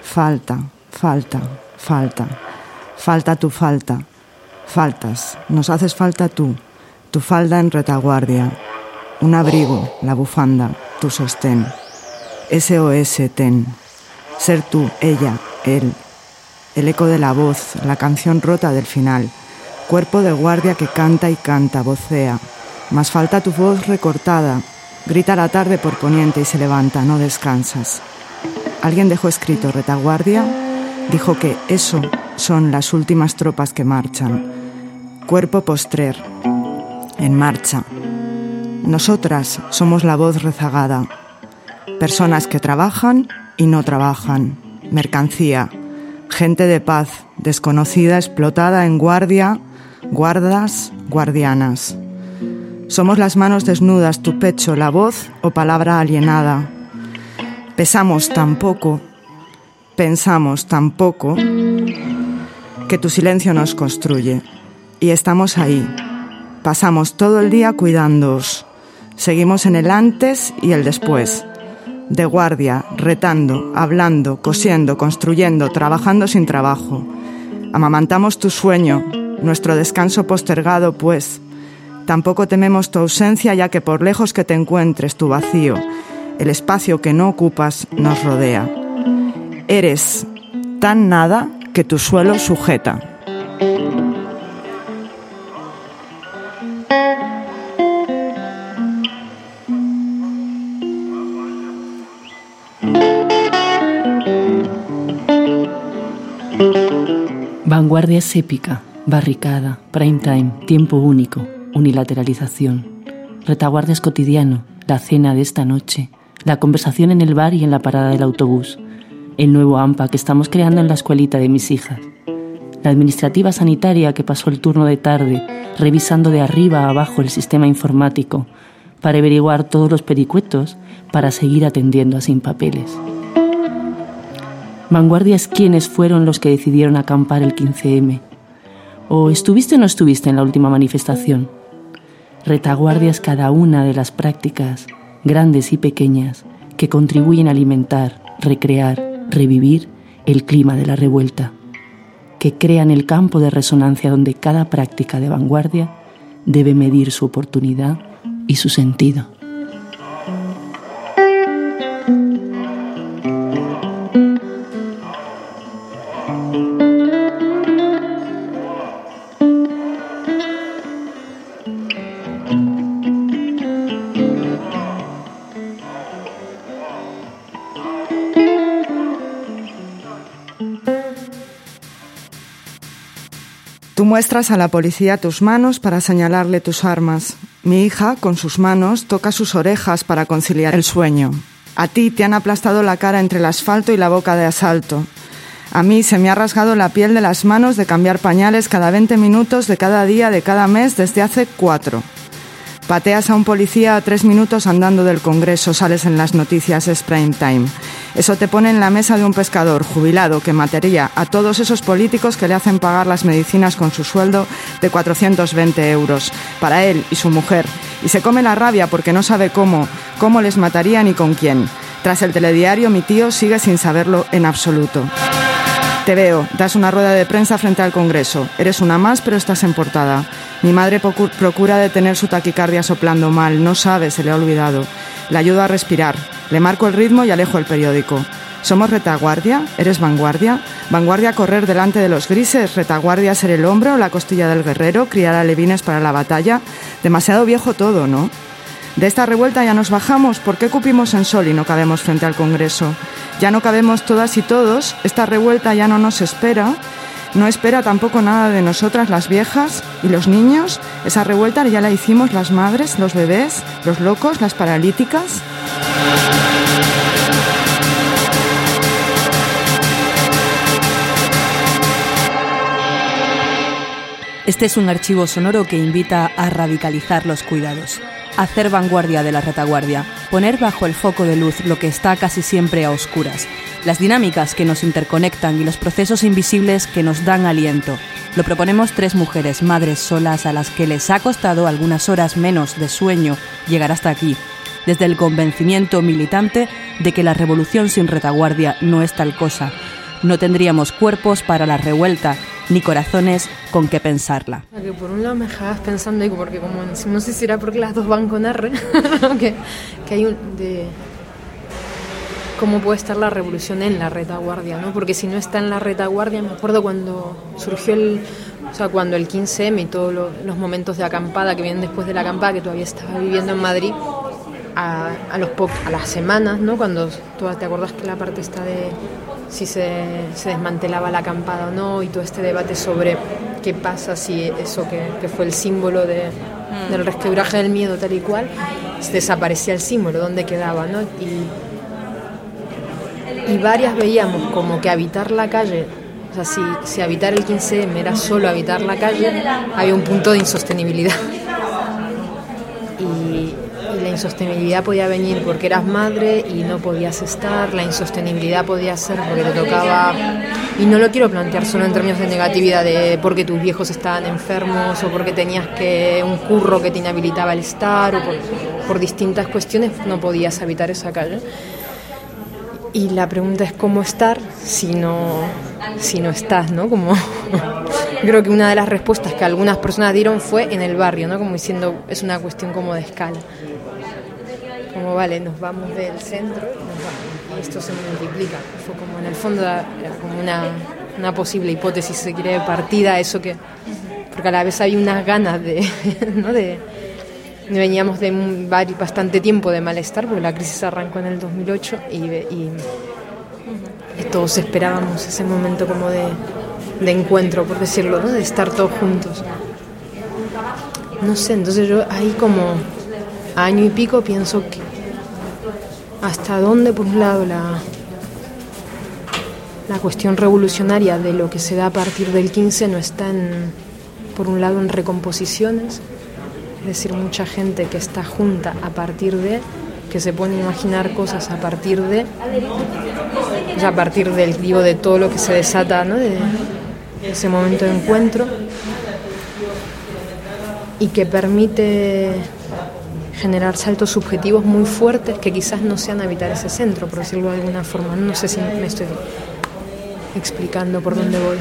Falta, falta, falta. Falta tu falta. Faltas. Nos haces falta tú. Tu falda en retaguardia. Un abrigo, la bufanda, tu sostén. SOS ten. Ser tú, ella, él. El eco de la voz, la canción rota del final. Cuerpo de guardia que canta y canta, vocea. Más falta tu voz recortada. Grita la tarde por poniente y se levanta, no descansas. Alguien dejó escrito retaguardia, dijo que eso son las últimas tropas que marchan. Cuerpo postrer, en marcha. Nosotras somos la voz rezagada. Personas que trabajan y no trabajan. Mercancía. Gente de paz, desconocida, explotada en guardia, guardas, guardianas. Somos las manos desnudas, tu pecho, la voz o palabra alienada. Pesamos tan poco, pensamos tan poco, que tu silencio nos construye. Y estamos ahí. Pasamos todo el día cuidándoos. Seguimos en el antes y el después. De guardia, retando, hablando, cosiendo, construyendo, trabajando sin trabajo. Amamantamos tu sueño, nuestro descanso postergado, pues. Tampoco tememos tu ausencia, ya que por lejos que te encuentres, tu vacío, el espacio que no ocupas, nos rodea. Eres tan nada que tu suelo sujeta. Vanguardia épica, barricada, prime time, tiempo único, unilateralización. Retaguardia es cotidiano, la cena de esta noche, la conversación en el bar y en la parada del autobús, el nuevo AMPA que estamos creando en la escuelita de mis hijas, la administrativa sanitaria que pasó el turno de tarde revisando de arriba a abajo el sistema informático para averiguar todos los pericuetos para seguir atendiendo a sin papeles. Vanguardia es quienes fueron los que decidieron acampar el 15M. ¿O estuviste o no estuviste en la última manifestación? Retaguardia es cada una de las prácticas, grandes y pequeñas, que contribuyen a alimentar, recrear, revivir el clima de la revuelta, que crean el campo de resonancia donde cada práctica de vanguardia debe medir su oportunidad y su sentido. Muestras a la policía tus manos para señalarle tus armas. Mi hija, con sus manos, toca sus orejas para conciliar el sueño. A ti te han aplastado la cara entre el asfalto y la boca de asalto. A mí se me ha rasgado la piel de las manos de cambiar pañales cada 20 minutos de cada día de cada mes desde hace cuatro. Pateas a un policía a tres minutos andando del Congreso, sales en las noticias, es prime time. Eso te pone en la mesa de un pescador jubilado que mataría a todos esos políticos que le hacen pagar las medicinas con su sueldo de 420 euros para él y su mujer. Y se come la rabia porque no sabe cómo, cómo les mataría ni con quién. Tras el telediario, mi tío sigue sin saberlo en absoluto. Te veo, das una rueda de prensa frente al Congreso. Eres una más, pero estás en portada. Mi madre procura detener su taquicardia soplando mal. No sabe, se le ha olvidado. Le ayudo a respirar. Le marco el ritmo y alejo el periódico. ¿Somos retaguardia? ¿Eres vanguardia? ¿Vanguardia correr delante de los grises? ¿Retaguardia ser el hombro o la costilla del guerrero? ¿Criar alevines para la batalla? Demasiado viejo todo, ¿no? De esta revuelta ya nos bajamos. ¿Por qué cupimos en sol y no cabemos frente al Congreso? Ya no cabemos todas y todos. Esta revuelta ya no nos espera. No espera tampoco nada de nosotras las viejas y los niños. Esa revuelta ya la hicimos las madres, los bebés, los locos, las paralíticas. Este es un archivo sonoro que invita a radicalizar los cuidados, hacer vanguardia de la retaguardia, poner bajo el foco de luz lo que está casi siempre a oscuras, las dinámicas que nos interconectan y los procesos invisibles que nos dan aliento. Lo proponemos tres mujeres, madres solas, a las que les ha costado algunas horas menos de sueño llegar hasta aquí, desde el convencimiento militante de que la revolución sin retaguardia no es tal cosa. No tendríamos cuerpos para la revuelta, ni corazones con qué pensarla. Que por un lado me dejabas pensando, porque como no sé si era porque las dos van con R, que, que hay un de cómo puede estar la revolución en la retaguardia, ¿no? Porque si no está en la retaguardia, me acuerdo cuando surgió el, o sea, cuando el 15M y todos los momentos de acampada que vienen después de la acampada, que todavía estaba viviendo en Madrid, a, a los a las semanas, ¿no? Cuando tú te acordás que la parte está de si se, se, desmantelaba la acampada o no y todo este debate sobre qué pasa si eso que, que fue el símbolo de, mm. del resquebraje del miedo tal y cual, desaparecía el símbolo, dónde quedaba, ¿no? Y, y varias veíamos como que habitar la calle, o sea, si, si habitar el 15M era solo habitar la calle, había un punto de insostenibilidad. Y, la insostenibilidad podía venir porque eras madre y no podías estar, la insostenibilidad podía ser porque te tocaba, y no lo quiero plantear solo en términos de negatividad, de porque tus viejos estaban enfermos o porque tenías que un curro que te inhabilitaba el estar o por, por distintas cuestiones no podías habitar esa calle. Y la pregunta es cómo estar si no, si no estás, ¿no? Como creo que una de las respuestas que algunas personas dieron fue en el barrio, ¿no? Como diciendo, es una cuestión como de escala. Como vale, nos vamos del centro y, esto se multiplica. Fue como en el fondo como una, una posible hipótesis, se quiere, de partida, eso que. Porque a la vez hay unas ganas de, ¿no? de, veníamos de bastante tiempo de malestar, porque la crisis arrancó en el 2008 y, y, todos esperábamos ese momento como de, de encuentro, por decirlo, ¿no? de estar todos juntos. No sé, entonces yo ahí como año y pico pienso que hasta dónde, por un lado, la, la cuestión revolucionaria de lo que se da a partir del 15 no está, en, por un lado, en recomposiciones, es decir, mucha gente que está junta a partir de, que se pone a imaginar cosas a partir de, a partir del digo de todo lo que se desata, ¿no? de ese momento de encuentro, y que permite generar saltos subjetivos muy fuertes que quizás no sean habitar ese centro, por decirlo de alguna forma. No sé si me estoy explicando por dónde voy.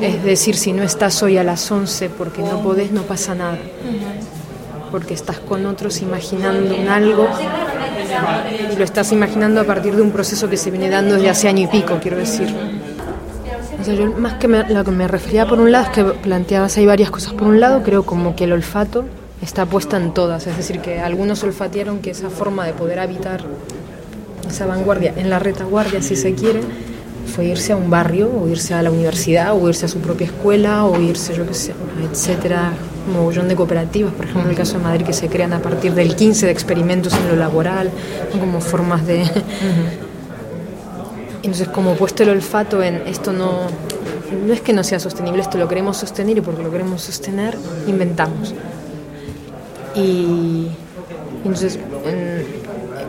Es decir, si no estás hoy a las 11 porque no podés, no pasa nada. Porque estás con otros imaginando un algo y lo estás imaginando a partir de un proceso que se viene dando desde hace año y pico, quiero decir. O sea, yo más que me, lo que me refería por un lado es que planteabas ahí varias cosas. Por un lado, creo como que el olfato está puesta en todas, es decir, que algunos olfatearon que esa forma de poder habitar esa vanguardia en la retaguardia, si se quiere, fue irse a un barrio, o irse a la universidad, o irse a su propia escuela, o irse, yo qué sé, etcétera, un mogollón de cooperativas, por ejemplo, en el caso de Madrid, que se crean a partir del 15 de experimentos en lo laboral, como formas de... Entonces, como puesto el olfato en esto no, no es que no sea sostenible, esto lo queremos sostener y porque lo queremos sostener, inventamos. Y, entonces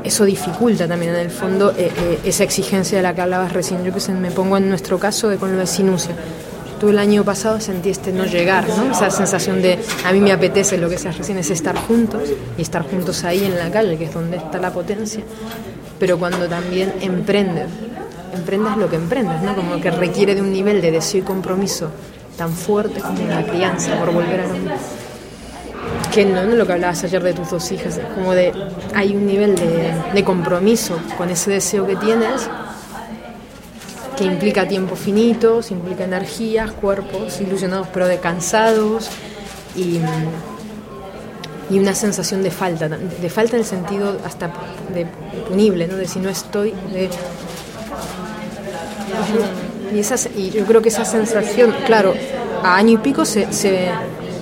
eso dificulta también en el fondo eh, eh, esa exigencia de la que hablabas recién. Yo que sé, me pongo en nuestro caso de con lo de sinusia. Todo el año pasado sentí este no llegar, ¿no? esa sensación de a mí me apetece lo que seas recién es estar juntos y estar juntos ahí en la calle, que es donde está la potencia. Pero cuando también emprendes, emprendes lo que emprendes, ¿no? como que requiere de un nivel de deseo y compromiso tan fuerte como la crianza por volver a lo mismo que no, no lo que hablabas ayer de tus dos hijas, como de hay un nivel de, compromiso con ese deseo que tienes que implica tiempos finitos, implica energías, cuerpos ilusionados pero de cansados y, y una sensación de falta, de falta en el sentido hasta de punible, ¿no? de si no estoy, de... Y, esa, y yo creo que esa sensación, claro, a año y pico se,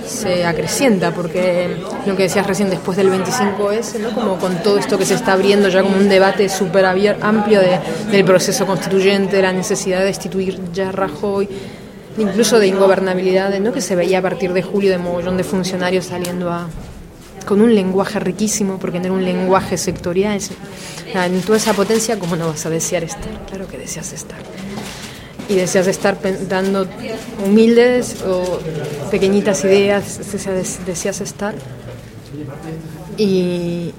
se acrecienta, porque lo que decías recién después del 25S, ¿no? como con todo esto que se está abriendo ya como un debate súper amplio de, del proceso constituyente, de la necesidad de destituir ya Rajoy, incluso de ingobernabilidad, ¿no? que se veía a partir de julio de mogollón de funcionarios saliendo a con un lenguaje riquísimo, porque tener un lenguaje sectorial, en toda esa potencia, ¿cómo no vas a desear estar? Claro que deseas estar y deseas estar dando humildes o pequeñitas ideas, deseas estar. Y,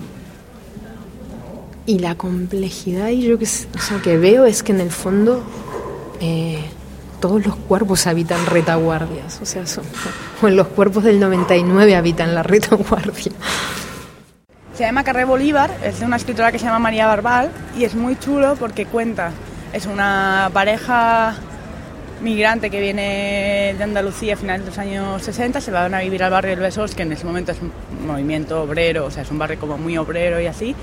y la complejidad y yo que, o que veo es que en el fondo eh, todos los cuerpos habitan retaguardias, o sea, son, o en los cuerpos del 99 habitan la retaguardia. Se llama Carré Bolívar, es de una escritora que se llama María Barbal y es muy chulo porque cuenta es una pareja migrante que viene de Andalucía a finales de los años 60, se van a vivir al barrio del Besos, que en ese momento es un movimiento obrero, o sea, es un barrio como muy obrero y así.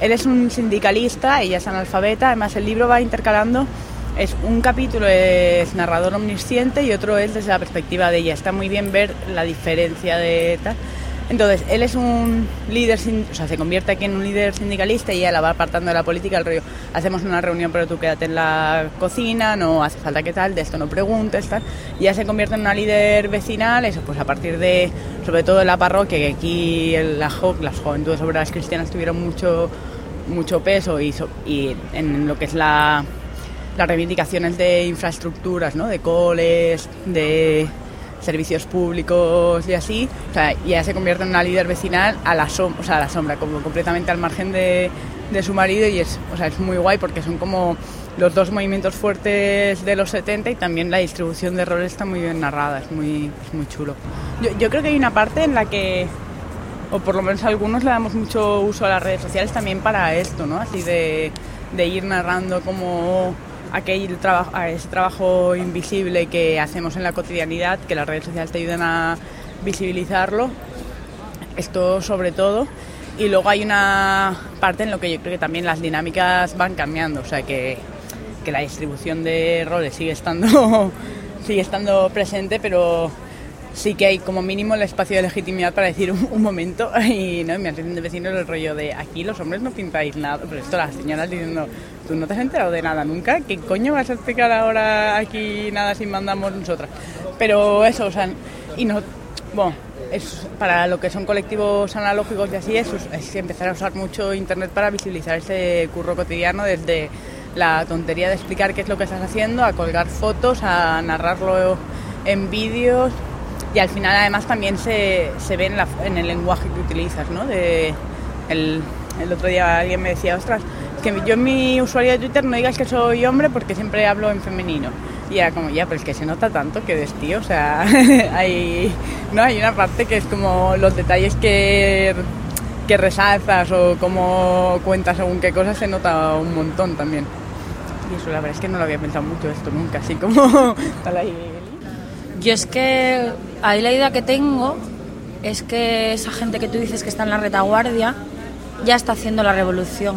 Él es un sindicalista, ella es analfabeta, además el libro va intercalando, es un capítulo es narrador omnisciente y otro es desde la perspectiva de ella. Está muy bien ver la diferencia de tal. Entonces, él es un líder, o sea, se convierte aquí en un líder sindicalista y ella la va apartando de la política, el rollo, hacemos una reunión pero tú quédate en la cocina, no hace falta que tal, de esto no preguntes, tal. Y ya se convierte en una líder vecinal, eso pues a partir de, sobre todo en la parroquia, que aquí la JOC, las juventudes obreras cristianas tuvieron mucho, mucho peso y, y en lo que es la, las reivindicaciones de infraestructuras, ¿no? de coles, de servicios públicos y así, o sea, ya se convierte en una líder vecinal a la, sombra, o sea, a la sombra, como completamente al margen de, de, su marido y es, o sea, es muy guay porque son como los dos movimientos fuertes de los 70 y también la distribución de roles está muy bien narrada, es muy, es muy chulo. Yo, yo creo que hay una parte en la que, o por lo menos algunos le damos mucho uso a las redes sociales también para esto, ¿no? Así de, de ir narrando como aquel trabajo, ese trabajo invisible que hacemos en la cotidianidad, que las redes sociales te ayudan a visibilizarlo. Esto sobre todo. Y luego hay una parte en lo que yo creo que también las dinámicas van cambiando, o sea que, que la distribución de roles sigue estando, sigue estando presente, pero sí que hay como mínimo el espacio de legitimidad para decir un, momento y no me atienden de vecinos el rollo de aquí los hombres no pintáis nada, pero esto las señoras diciendo tú no te has enterado de nada nunca, ¿qué coño vas a explicar ahora aquí nada si mandamos nosotras? Pero eso, o sea, y no, bueno, es para lo que son colectivos analógicos y así es, es empezar a usar mucho internet para visibilizar ese curro cotidiano desde la tontería de explicar qué es lo que estás haciendo, a colgar fotos, a narrarlo en vídeos, y al final además también se, se ve en, la, en, el lenguaje que utilizas, ¿no? De, el, el, otro día alguien me decía, ostras, que yo en mi usuario de Twitter no digas que soy hombre porque siempre hablo en femenino. Y era como, ya, pero es que se nota tanto que eres tío, o sea, hay, ¿no? hay una parte que es como los detalles que, que resalzas o cómo cuentas según qué cosas se nota un montón también. Y eso la verdad es que no lo había pensado mucho esto nunca, así como tal ahí yo es que ahí la idea que tengo es que esa gente que tú dices que está en la retaguardia ya está haciendo la revolución.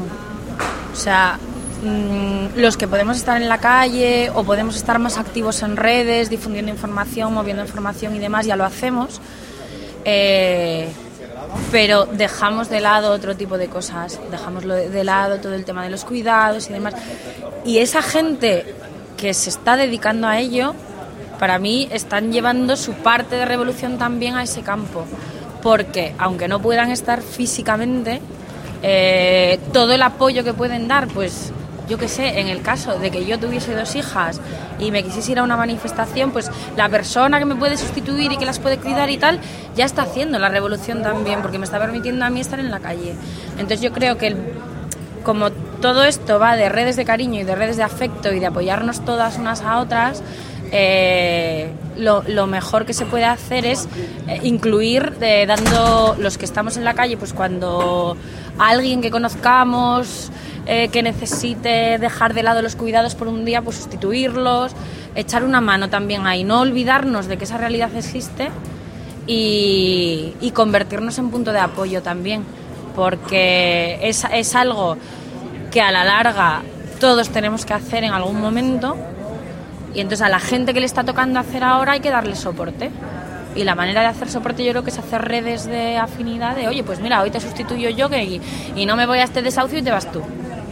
O sea, mm, los que podemos estar en la calle o podemos estar más activos en redes, difundiendo información, moviendo información y demás, ya lo hacemos. Eh, pero dejamos de lado otro tipo de cosas, dejamos de lado todo el tema de los cuidados y demás. Y esa gente que se está dedicando a ello para mí están llevando su parte de revolución también a ese campo, porque aunque no puedan estar físicamente, eh, todo el apoyo que pueden dar, pues yo qué sé, en el caso de que yo tuviese dos hijas y me quisiese ir a una manifestación, pues la persona que me puede sustituir y que las puede cuidar y tal, ya está haciendo la revolución también, porque me está permitiendo a mí estar en la calle. Entonces yo creo que como todo esto va de redes de cariño y de redes de afecto y de apoyarnos todas unas a otras, eh, lo, mejor que se puede hacer es eh, incluir, dando los que estamos en la calle, pues cuando alguien que conozcamos eh, que necesite dejar de lado los cuidados por un día, pues sustituirlos, echar una mano también ahí, no olvidarnos de que esa realidad existe y, convertirnos en punto de apoyo también, porque es, es algo que a la larga todos tenemos que hacer en algún momento y entonces a la gente que le está tocando hacer ahora hay que darle soporte. Y la manera de hacer soporte yo creo que es hacer redes de afinidad de, oye, pues mira, hoy te sustituyo yo que, y, y no me voy a este desahucio y te vas tú.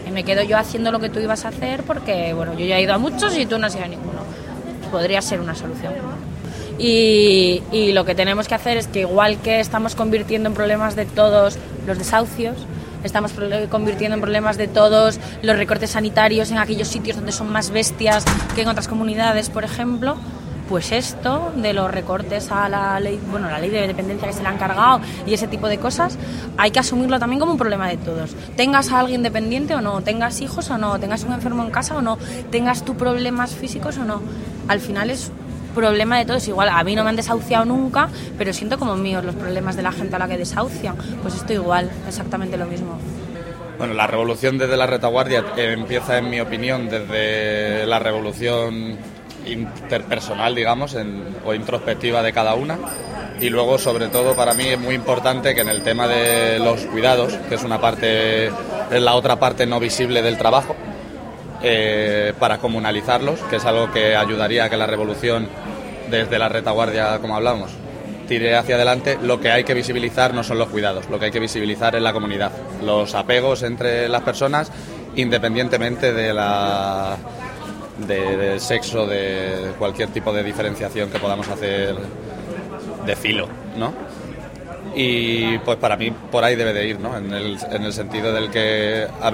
Y me quedo yo haciendo lo que tú ibas a hacer porque, bueno, yo ya he ido a muchos y tú no has ido a ninguno. Podría ser una solución. Y, y lo que tenemos que hacer es que igual que estamos convirtiendo en problemas de todos los desahucios, estamos convirtiendo en problemas de todos los recortes sanitarios en aquellos sitios donde son más bestias que en otras comunidades, por ejemplo, pues esto de los recortes a la ley, bueno, la ley de dependencia que se le han cargado y ese tipo de cosas, hay que asumirlo también como un problema de todos. Tengas a alguien dependiente o no, tengas hijos o no, tengas un enfermo en casa o no, tengas tú problemas físicos o no. Al final es problema de todos. Igual, a mí no me han desahuciado nunca, pero siento como míos los problemas de la gente a la que desahucian. Pues esto igual, exactamente lo mismo. Bueno, la revolución desde la retaguardia empieza, en mi opinión, desde la revolución interpersonal, digamos, o introspectiva de cada una. Y luego, sobre todo, para mí es muy importante que en el tema de los cuidados, que es una parte, es la otra parte no visible del trabajo, eh, para comunalizarlos, que es algo que ayudaría a que la revolución desde la retaguardia, como hablamos, tire hacia adelante, lo que hay que visibilizar no son los cuidados, lo que hay que visibilizar es la comunidad, los apegos entre las personas, independientemente de la de, del sexo, de cualquier tipo de diferenciación que podamos hacer de filo, ¿no? Y pues para mí por ahí debe de ir, ¿no? En el, en el sentido del que a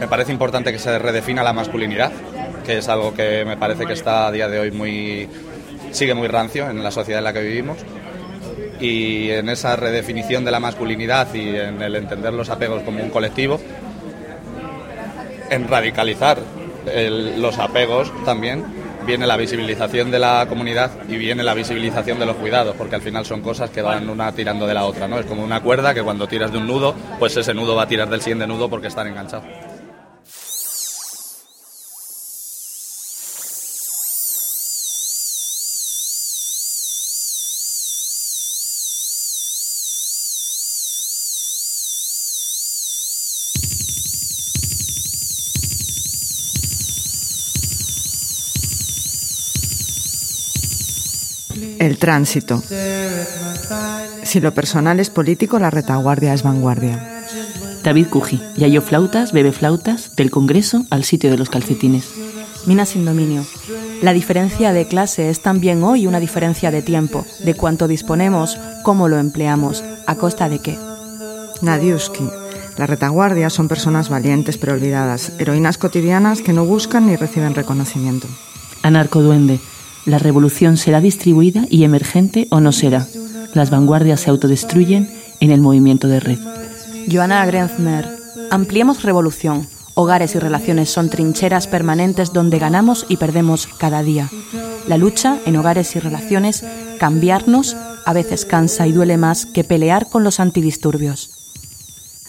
me parece importante que se redefina la masculinidad, que es algo que me parece que está a día de hoy muy sigue muy rancio en la sociedad en la que vivimos. Y en esa redefinición de la masculinidad y en el entender los apegos como un colectivo, en radicalizar los apegos también viene la visibilización de la comunidad y viene la visibilización de los cuidados, porque al final son cosas que van una tirando de la otra, ¿no? Es como una cuerda que cuando tiras de un nudo, pues ese nudo va a tirar del siguiente nudo porque están enganchados. El tránsito. Si lo personal es político, la retaguardia es vanguardia. David Cuji, Yayo Flautas, bebe flautas, del Congreso al sitio de los calcetines. Mina sin dominio. La diferencia de clase es también hoy una diferencia de tiempo, de cuánto disponemos, cómo lo empleamos, a costa de qué. Nadiuski. La retaguardia son personas valientes pero olvidadas, heroínas cotidianas que no buscan ni reciben reconocimiento. Anarcoduende, la revolución será distribuida y emergente o no será. Las vanguardias se autodestruyen en el movimiento de red. Joana Grenzner. Ampliemos revolución. Hogares y relaciones son trincheras permanentes donde ganamos y perdemos cada día. La lucha en hogares y relaciones, cambiarnos, a veces cansa y duele más que pelear con los antidisturbios.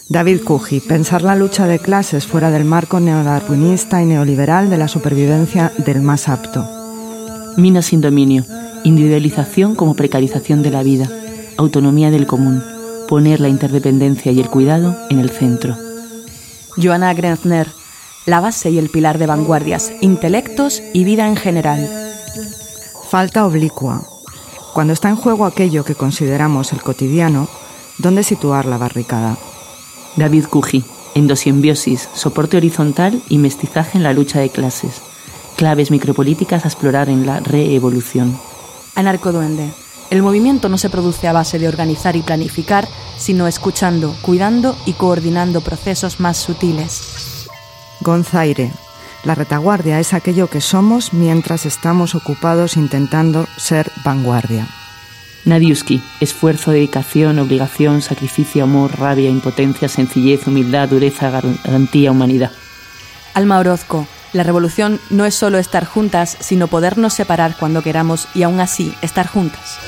David Cuji, pensar la lucha de clases fuera del marco neodarwinista y neoliberal de la supervivencia del más apto. Mina sin dominio, individualización como precarización de la vida, autonomía del común, poner la interdependencia y el cuidado en el centro. Joana Grenzner. La base y el pilar de vanguardias, intelectos y vida en general. Falta oblicua. Cuando está en juego aquello que consideramos el cotidiano, ¿dónde situar la barricada? David Cuji, endosimbiosis, soporte horizontal y mestizaje en la lucha de clases. Claves micropolíticas a explorar en la reevolución. Anarcoduende. El movimiento no se produce a base de organizar y planificar, sino escuchando, cuidando y coordinando procesos más sutiles. Gonzaire. La retaguardia es aquello que somos mientras estamos ocupados intentando ser vanguardia. Nadiuski, esfuerzo, dedicación, obligación, sacrificio, amor, rabia, impotencia, sencillez, humildad, dureza, garantía, humanidad. Alma Orozco. La revolución no es solo estar juntas, sino podernos separar cuando queramos y aún así estar juntas.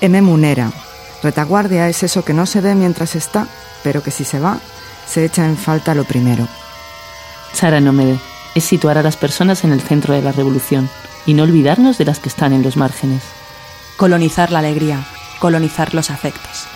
M. Munera. Retaguardia es eso que no se ve mientras está, pero que si se va, se echa en falta lo primero. Sara Nómede es situar a las personas en el centro de la revolución y no olvidarnos de las que están en los márgenes. Colonizar la alegría, colonizar los afectos.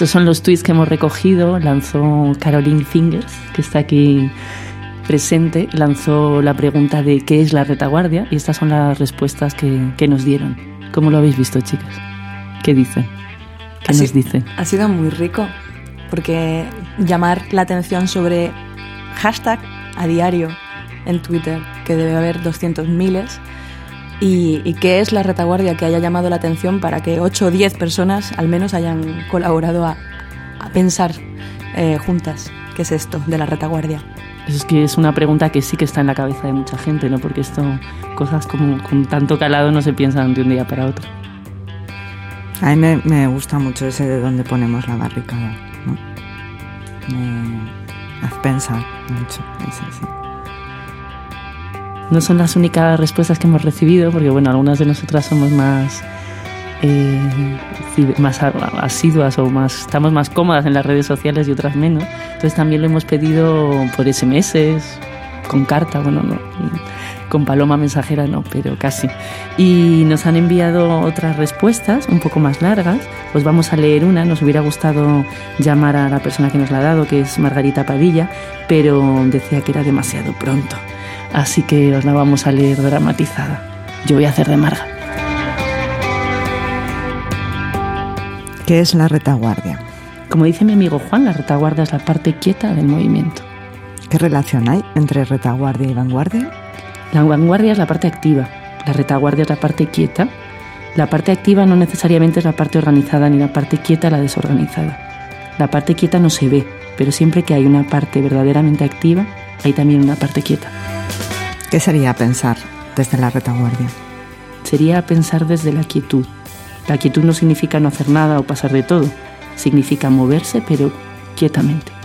Estos son los tweets que hemos recogido. Lanzó Caroline Fingers, que está aquí presente, lanzó la pregunta de qué es la retaguardia y estas son las respuestas que, que nos dieron. ¿Cómo lo habéis visto, chicas? ¿Qué dicen? ¿Qué nos dicen? Ha sido muy rico, porque llamar la atención sobre hashtag a diario en Twitter, que debe haber 200 miles, y, y qué es la retaguardia que haya llamado la atención para que 8 o 10 personas al menos hayan colaborado a, a pensar eh, juntas qué es esto de la retaguardia. Es que es una pregunta que sí que está en la cabeza de mucha gente, ¿no? Porque esto, cosas como con tanto calado no se piensan de un día para otro. A mí me, me gusta mucho ese de dónde ponemos la barricada. ¿no? Me hace pensar mucho. ese, sí. No son las únicas respuestas que hemos recibido, porque bueno, algunas de nosotras somos más eh, más asiduas o más estamos más cómodas en las redes sociales y otras menos. Entonces también lo hemos pedido por SMS, con carta, bueno, no, con paloma mensajera no, pero casi. Y nos han enviado otras respuestas un poco más largas. Os vamos a leer una. Nos hubiera gustado llamar a la persona que nos la ha dado, que es Margarita Padilla, pero decía que era demasiado pronto. Así que os la vamos a leer dramatizada. Yo voy a hacer de Marga. ¿Qué es la retaguardia? Como dice mi amigo Juan, la retaguardia es la parte quieta del movimiento. ¿Qué relación hay entre retaguardia y vanguardia? La vanguardia es la parte activa, la retaguardia es la parte quieta. La parte activa no necesariamente es la parte organizada ni la parte quieta la desorganizada. La parte quieta no se ve, pero siempre que hay una parte verdaderamente activa, hay también una parte quieta. ¿Qué sería pensar desde la retaguardia? Sería pensar desde la quietud. La quietud no significa no hacer nada o pasar de todo, significa moverse pero quietamente.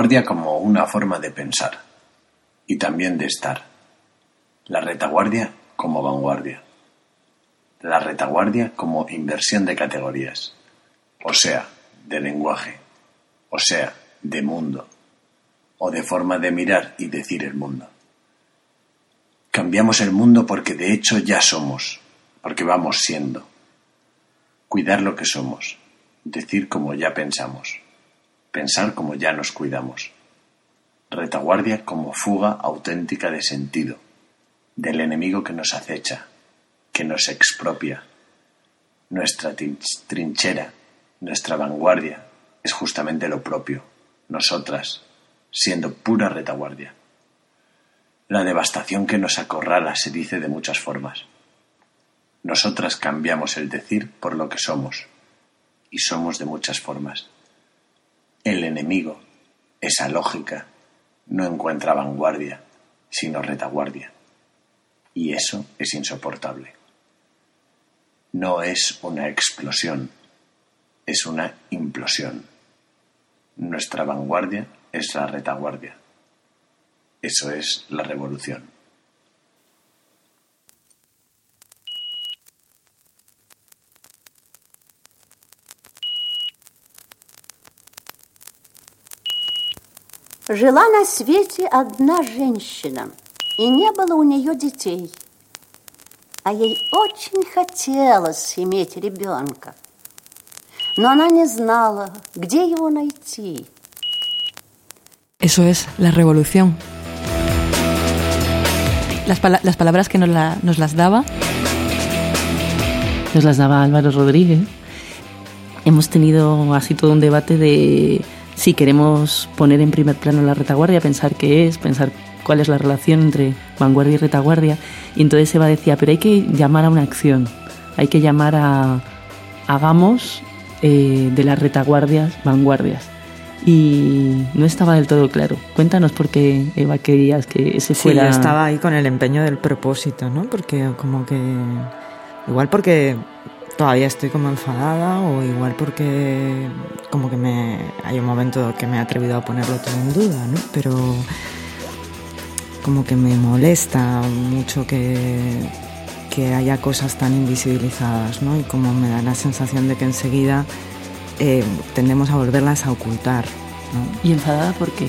Retaguardia como una forma de pensar y también de estar. La retaguardia como vanguardia. La retaguardia como inversión de categorías, o sea, de lenguaje, o sea, de mundo, o de forma de mirar y decir el mundo. Cambiamos el mundo porque de hecho ya somos, porque vamos siendo. Cuidar lo que somos, decir como ya pensamos pensar como ya nos cuidamos. Retaguardia como fuga auténtica de sentido, del enemigo que nos acecha, que nos expropia. Nuestra trinchera, nuestra vanguardia, es justamente lo propio, nosotras, siendo pura retaguardia. La devastación que nos acorrala se dice de muchas formas. Nosotras cambiamos el decir por lo que somos, y somos de muchas formas. El enemigo, esa lógica, no encuentra vanguardia, sino retaguardia. Y eso es insoportable. No es una explosión, es una implosión. Nuestra vanguardia es la retaguardia. Eso es la revolución. Жила на свете одна женщина, и не было у нее детей. А ей очень хотелось иметь ребенка. Но она не знала, где его найти. Eso es la revolución. Las, pala- las palabras que nos, la- nos las daba Nos las daba Álvaro Rodríguez. Hemos tenido así todo un debate de si queremos poner en primer plano la retaguardia, pensar qué es, pensar cuál es la relación entre vanguardia y retaguardia. Y entonces Eva decía, pero hay que llamar a una acción, hay que llamar a hagamos eh, de las retaguardias vanguardias. Y no estaba del todo claro. Cuéntanos por qué, Eva, querías que ese fuera... Sí, estaba ahí con el empeño del propósito, ¿no? Porque como que... Igual porque todavía estoy como enfadada o igual porque como que me hay un momento que me he atrevido a ponerlo todo en duda, ¿no? Pero como que me molesta mucho que, que haya cosas tan invisibilizadas, ¿no? Y como me da la sensación de que enseguida eh, tendemos a volverlas a ocultar. ¿Y enfadada por qué?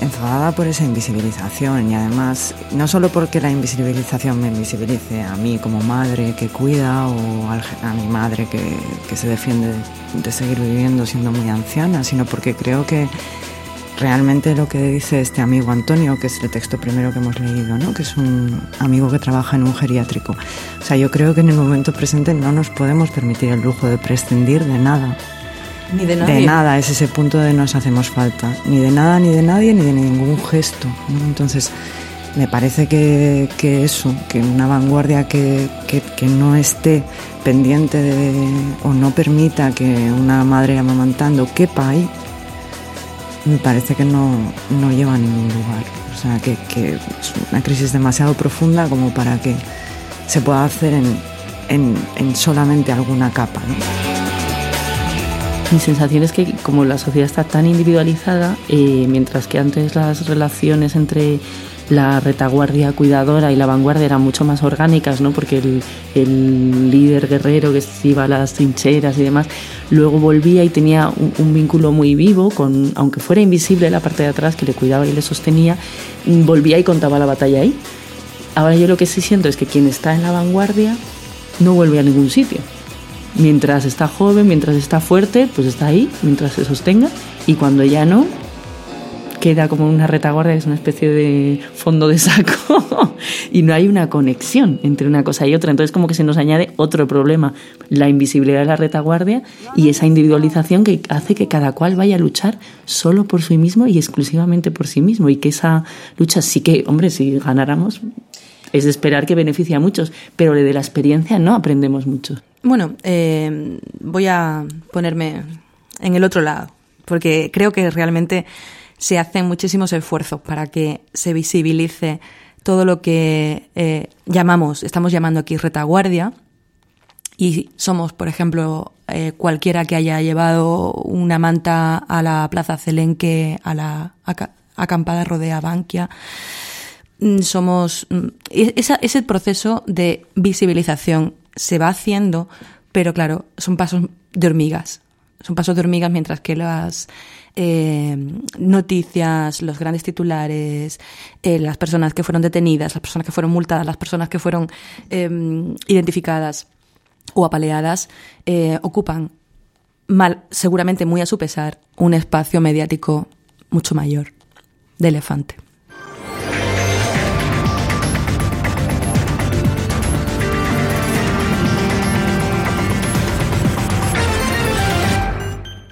Enfadada por esa invisibilización y además no solo porque la invisibilización me invisibilice a mí como madre que cuida o a mi madre que, que se defiende de seguir viviendo siendo muy anciana, sino porque creo que realmente lo que dice este amigo Antonio, que es el texto primero que hemos leído, ¿no? que es un amigo que trabaja en un geriátrico. O sea, yo creo que en el momento presente no nos podemos permitir el lujo de prescindir de nada. Ni de nadie. De nada, es ese punto de nos hacemos falta. Ni de nada, ni de nadie, ni de ningún gesto. ¿no? Entonces, me parece que, que, eso, que una vanguardia que, que, que no esté pendiente de, o no permita que una madre amamantando quepa ahí, me parece que no, no lleva a ningún lugar. O sea, que, que, es una crisis demasiado profunda como para que se pueda hacer en, en, en solamente alguna capa. ¿no? Mi sensación es que como la sociedad está tan individualizada, eh, mientras que antes las relaciones entre la retaguardia cuidadora y la vanguardia eran mucho más orgánicas, ¿no? Porque el, líder guerrero que iba a las trincheras y demás, luego volvía y tenía un, un, vínculo muy vivo, con, aunque fuera invisible la parte de atrás que le cuidaba y le sostenía, volvía y contaba la batalla ahí. Ahora yo lo que sí siento es que quien está en la vanguardia no vuelve a ningún sitio. Mientras está joven, mientras está fuerte, pues está ahí, mientras se sostenga, y cuando ya no, queda como una retaguardia, es una especie de fondo de saco y no hay una conexión entre una cosa y otra. Entonces como que se nos añade otro problema, la invisibilidad de la retaguardia y esa individualización que hace que cada cual vaya a luchar solo por sí mismo y exclusivamente por sí mismo y que esa lucha sí que, hombre, si ganáramos es de esperar que beneficie a muchos, pero de la experiencia no aprendemos mucho. Bueno, eh, voy a ponerme en el otro lado, porque creo que realmente se hacen muchísimos esfuerzos para que se visibilice todo lo que eh, llamamos, estamos llamando aquí retaguardia, y somos, por ejemplo, eh, cualquiera que haya llevado una manta a la Plaza Celenque, a la acampada rodea Bankia, somos esa, ese proceso de visibilización se va haciendo, pero claro, son pasos de hormigas. Son pasos de hormigas mientras que las eh, noticias, los grandes titulares, eh, las personas que fueron detenidas, las personas que fueron multadas, las personas que fueron eh, identificadas o apaleadas, ocupan mal, seguramente muy a su pesar, un espacio mediático mucho mayor de elefante.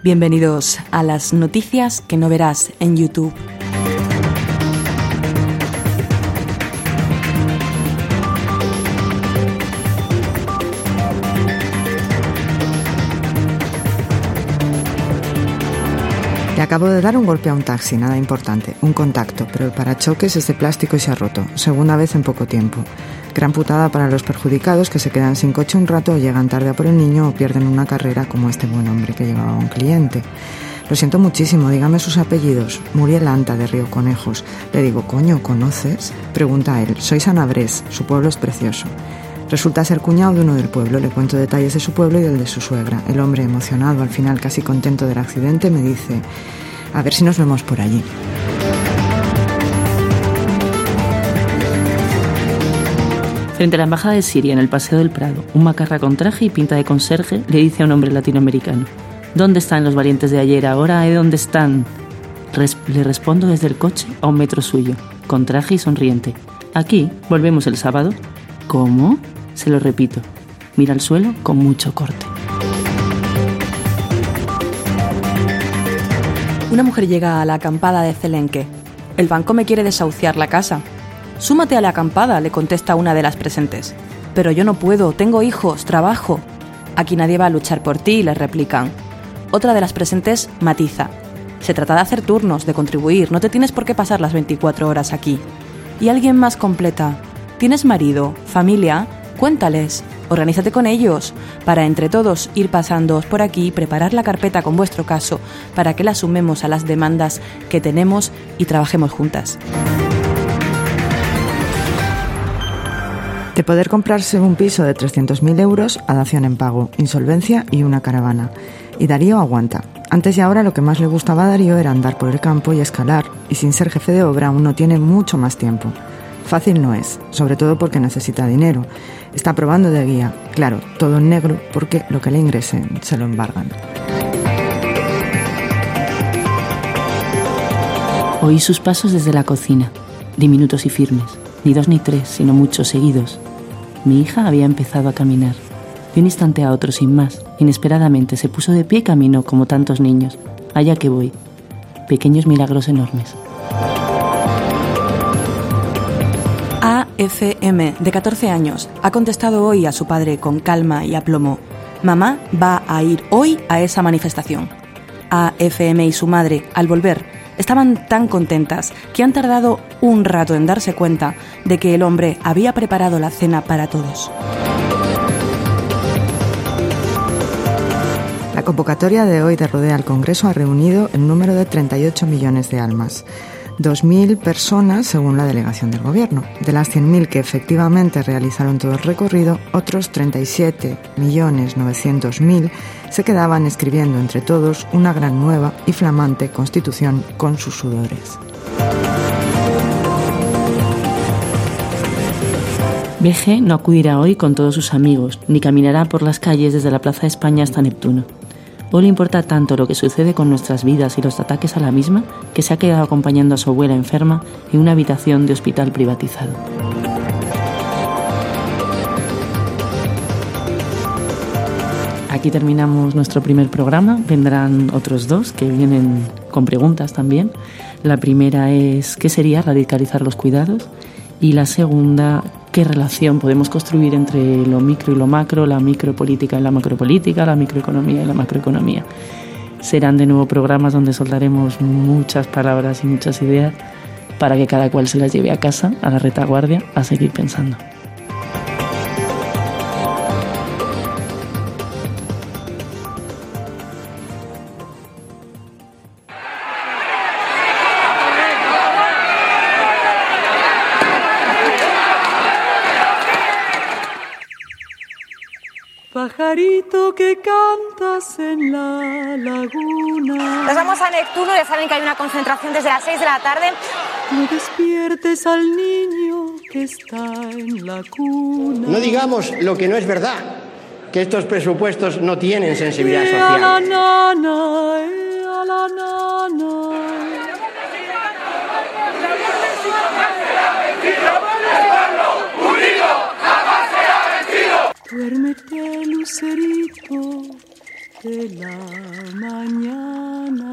Bienvenidos a las noticias que no verás en YouTube. Le acabo de dar un golpe a un taxi, nada importante, un contacto, pero el parachoques es de plástico y se ha roto, segunda vez en poco tiempo. Gran putada para los perjudicados que se quedan sin coche un rato o llegan tarde a por el niño o pierden una carrera como este buen hombre que llevaba a un cliente. Lo siento muchísimo, dígame sus apellidos. Muriel Anta de Río Conejos. Le digo, coño, ¿conoces? Pregunta a él. Soy Sanabres, su pueblo es precioso. Resulta ser cuñado de uno del pueblo, le cuento detalles de su pueblo y del de su suegra. El hombre, emocionado, al final casi contento del accidente, me dice, a ver si nos vemos por allí. Frente a la embajada de Siria, en el Paseo del Prado, un macarra con traje y pinta de conserje le dice a un hombre latinoamericano, ¿Dónde están los valientes de ayer? Ahora, ¿eh? ¿dónde están? Le respondo desde el coche a un metro suyo, con traje y sonriente. Aquí, volvemos el sábado. ¿Cómo? Se lo repito. Mira al suelo con mucho corte. Una mujer llega a la acampada de Celenque. El banco me quiere desahuciar la casa. Súmate a la acampada, le contesta una de las presentes. Pero yo no puedo, tengo hijos, trabajo. Aquí nadie va a luchar por ti, le replican. Otra de las presentes matiza. Se trata de hacer turnos, de contribuir, no te tienes por qué pasar las 24 horas aquí. Y alguien más completa. ¿Tienes marido? ¿Familia? Cuéntales. Organízate con ellos para entre todos ir pasándoos por aquí, preparar la carpeta con vuestro caso para que la sumemos a las demandas que tenemos y trabajemos juntas. De poder comprarse un piso de 300.000 euros a dación en pago, insolvencia y una caravana. Y Darío aguanta. Antes y ahora lo que más le gustaba a Darío era andar por el campo y escalar, y sin ser jefe de obra aún no tiene mucho más tiempo. Fácil no es, sobre todo porque necesita dinero. Está probando de guía, claro, todo en negro porque lo que le ingresen se lo embargan. Oí sus pasos desde la cocina, diminutos y firmes, ni dos ni tres, sino muchos seguidos. Mi hija había empezado a caminar. De un instante a otro, sin más, inesperadamente se puso de pie y caminó como tantos niños. Allá que voy. Pequeños milagros enormes. AFM, de 14 años, ha contestado hoy a su padre con calma y aplomo. Mamá va a ir hoy a esa manifestación. AFM y su madre, al volver, estaban tan contentas que han tardado un rato en darse cuenta de que el hombre había preparado la cena para todos. La convocatoria de hoy de Rodea al Congreso ha reunido el número de 38 millones de almas. 2.000 personas según la delegación del Gobierno. De las 100.000 que efectivamente realizaron todo el recorrido, otros 37.900.000 se quedaban escribiendo entre todos una gran nueva y flamante constitución con sus sudores. BG no acudirá hoy con todos sus amigos, ni caminará por las calles desde la Plaza de España hasta Neptuno. ¿O le importa tanto lo que sucede con nuestras vidas y los ataques a la misma que se ha quedado acompañando a su abuela enferma en una habitación de hospital privatizado? Aquí terminamos nuestro primer programa. Vendrán otros dos que vienen con preguntas también. La primera es ¿qué sería radicalizar los cuidados? Y la segunda, qué relación podemos construir entre lo micro y lo macro, la micropolítica y la macropolítica, la microeconomía y la macroeconomía. Serán de nuevo programas donde soltaremos muchas palabras y muchas ideas para que cada cual se las lleve a casa, a la retaguardia, a seguir pensando. Que cantas en la laguna. Nos vamos a Neptuno, ya saben que hay una concentración desde las 6 de la tarde. No despiertes al niño que está en la cuna. No digamos lo que no es verdad, que estos presupuestos no tienen sensibilidad Eh, a la social. Duérmete, lucerito de la mañana.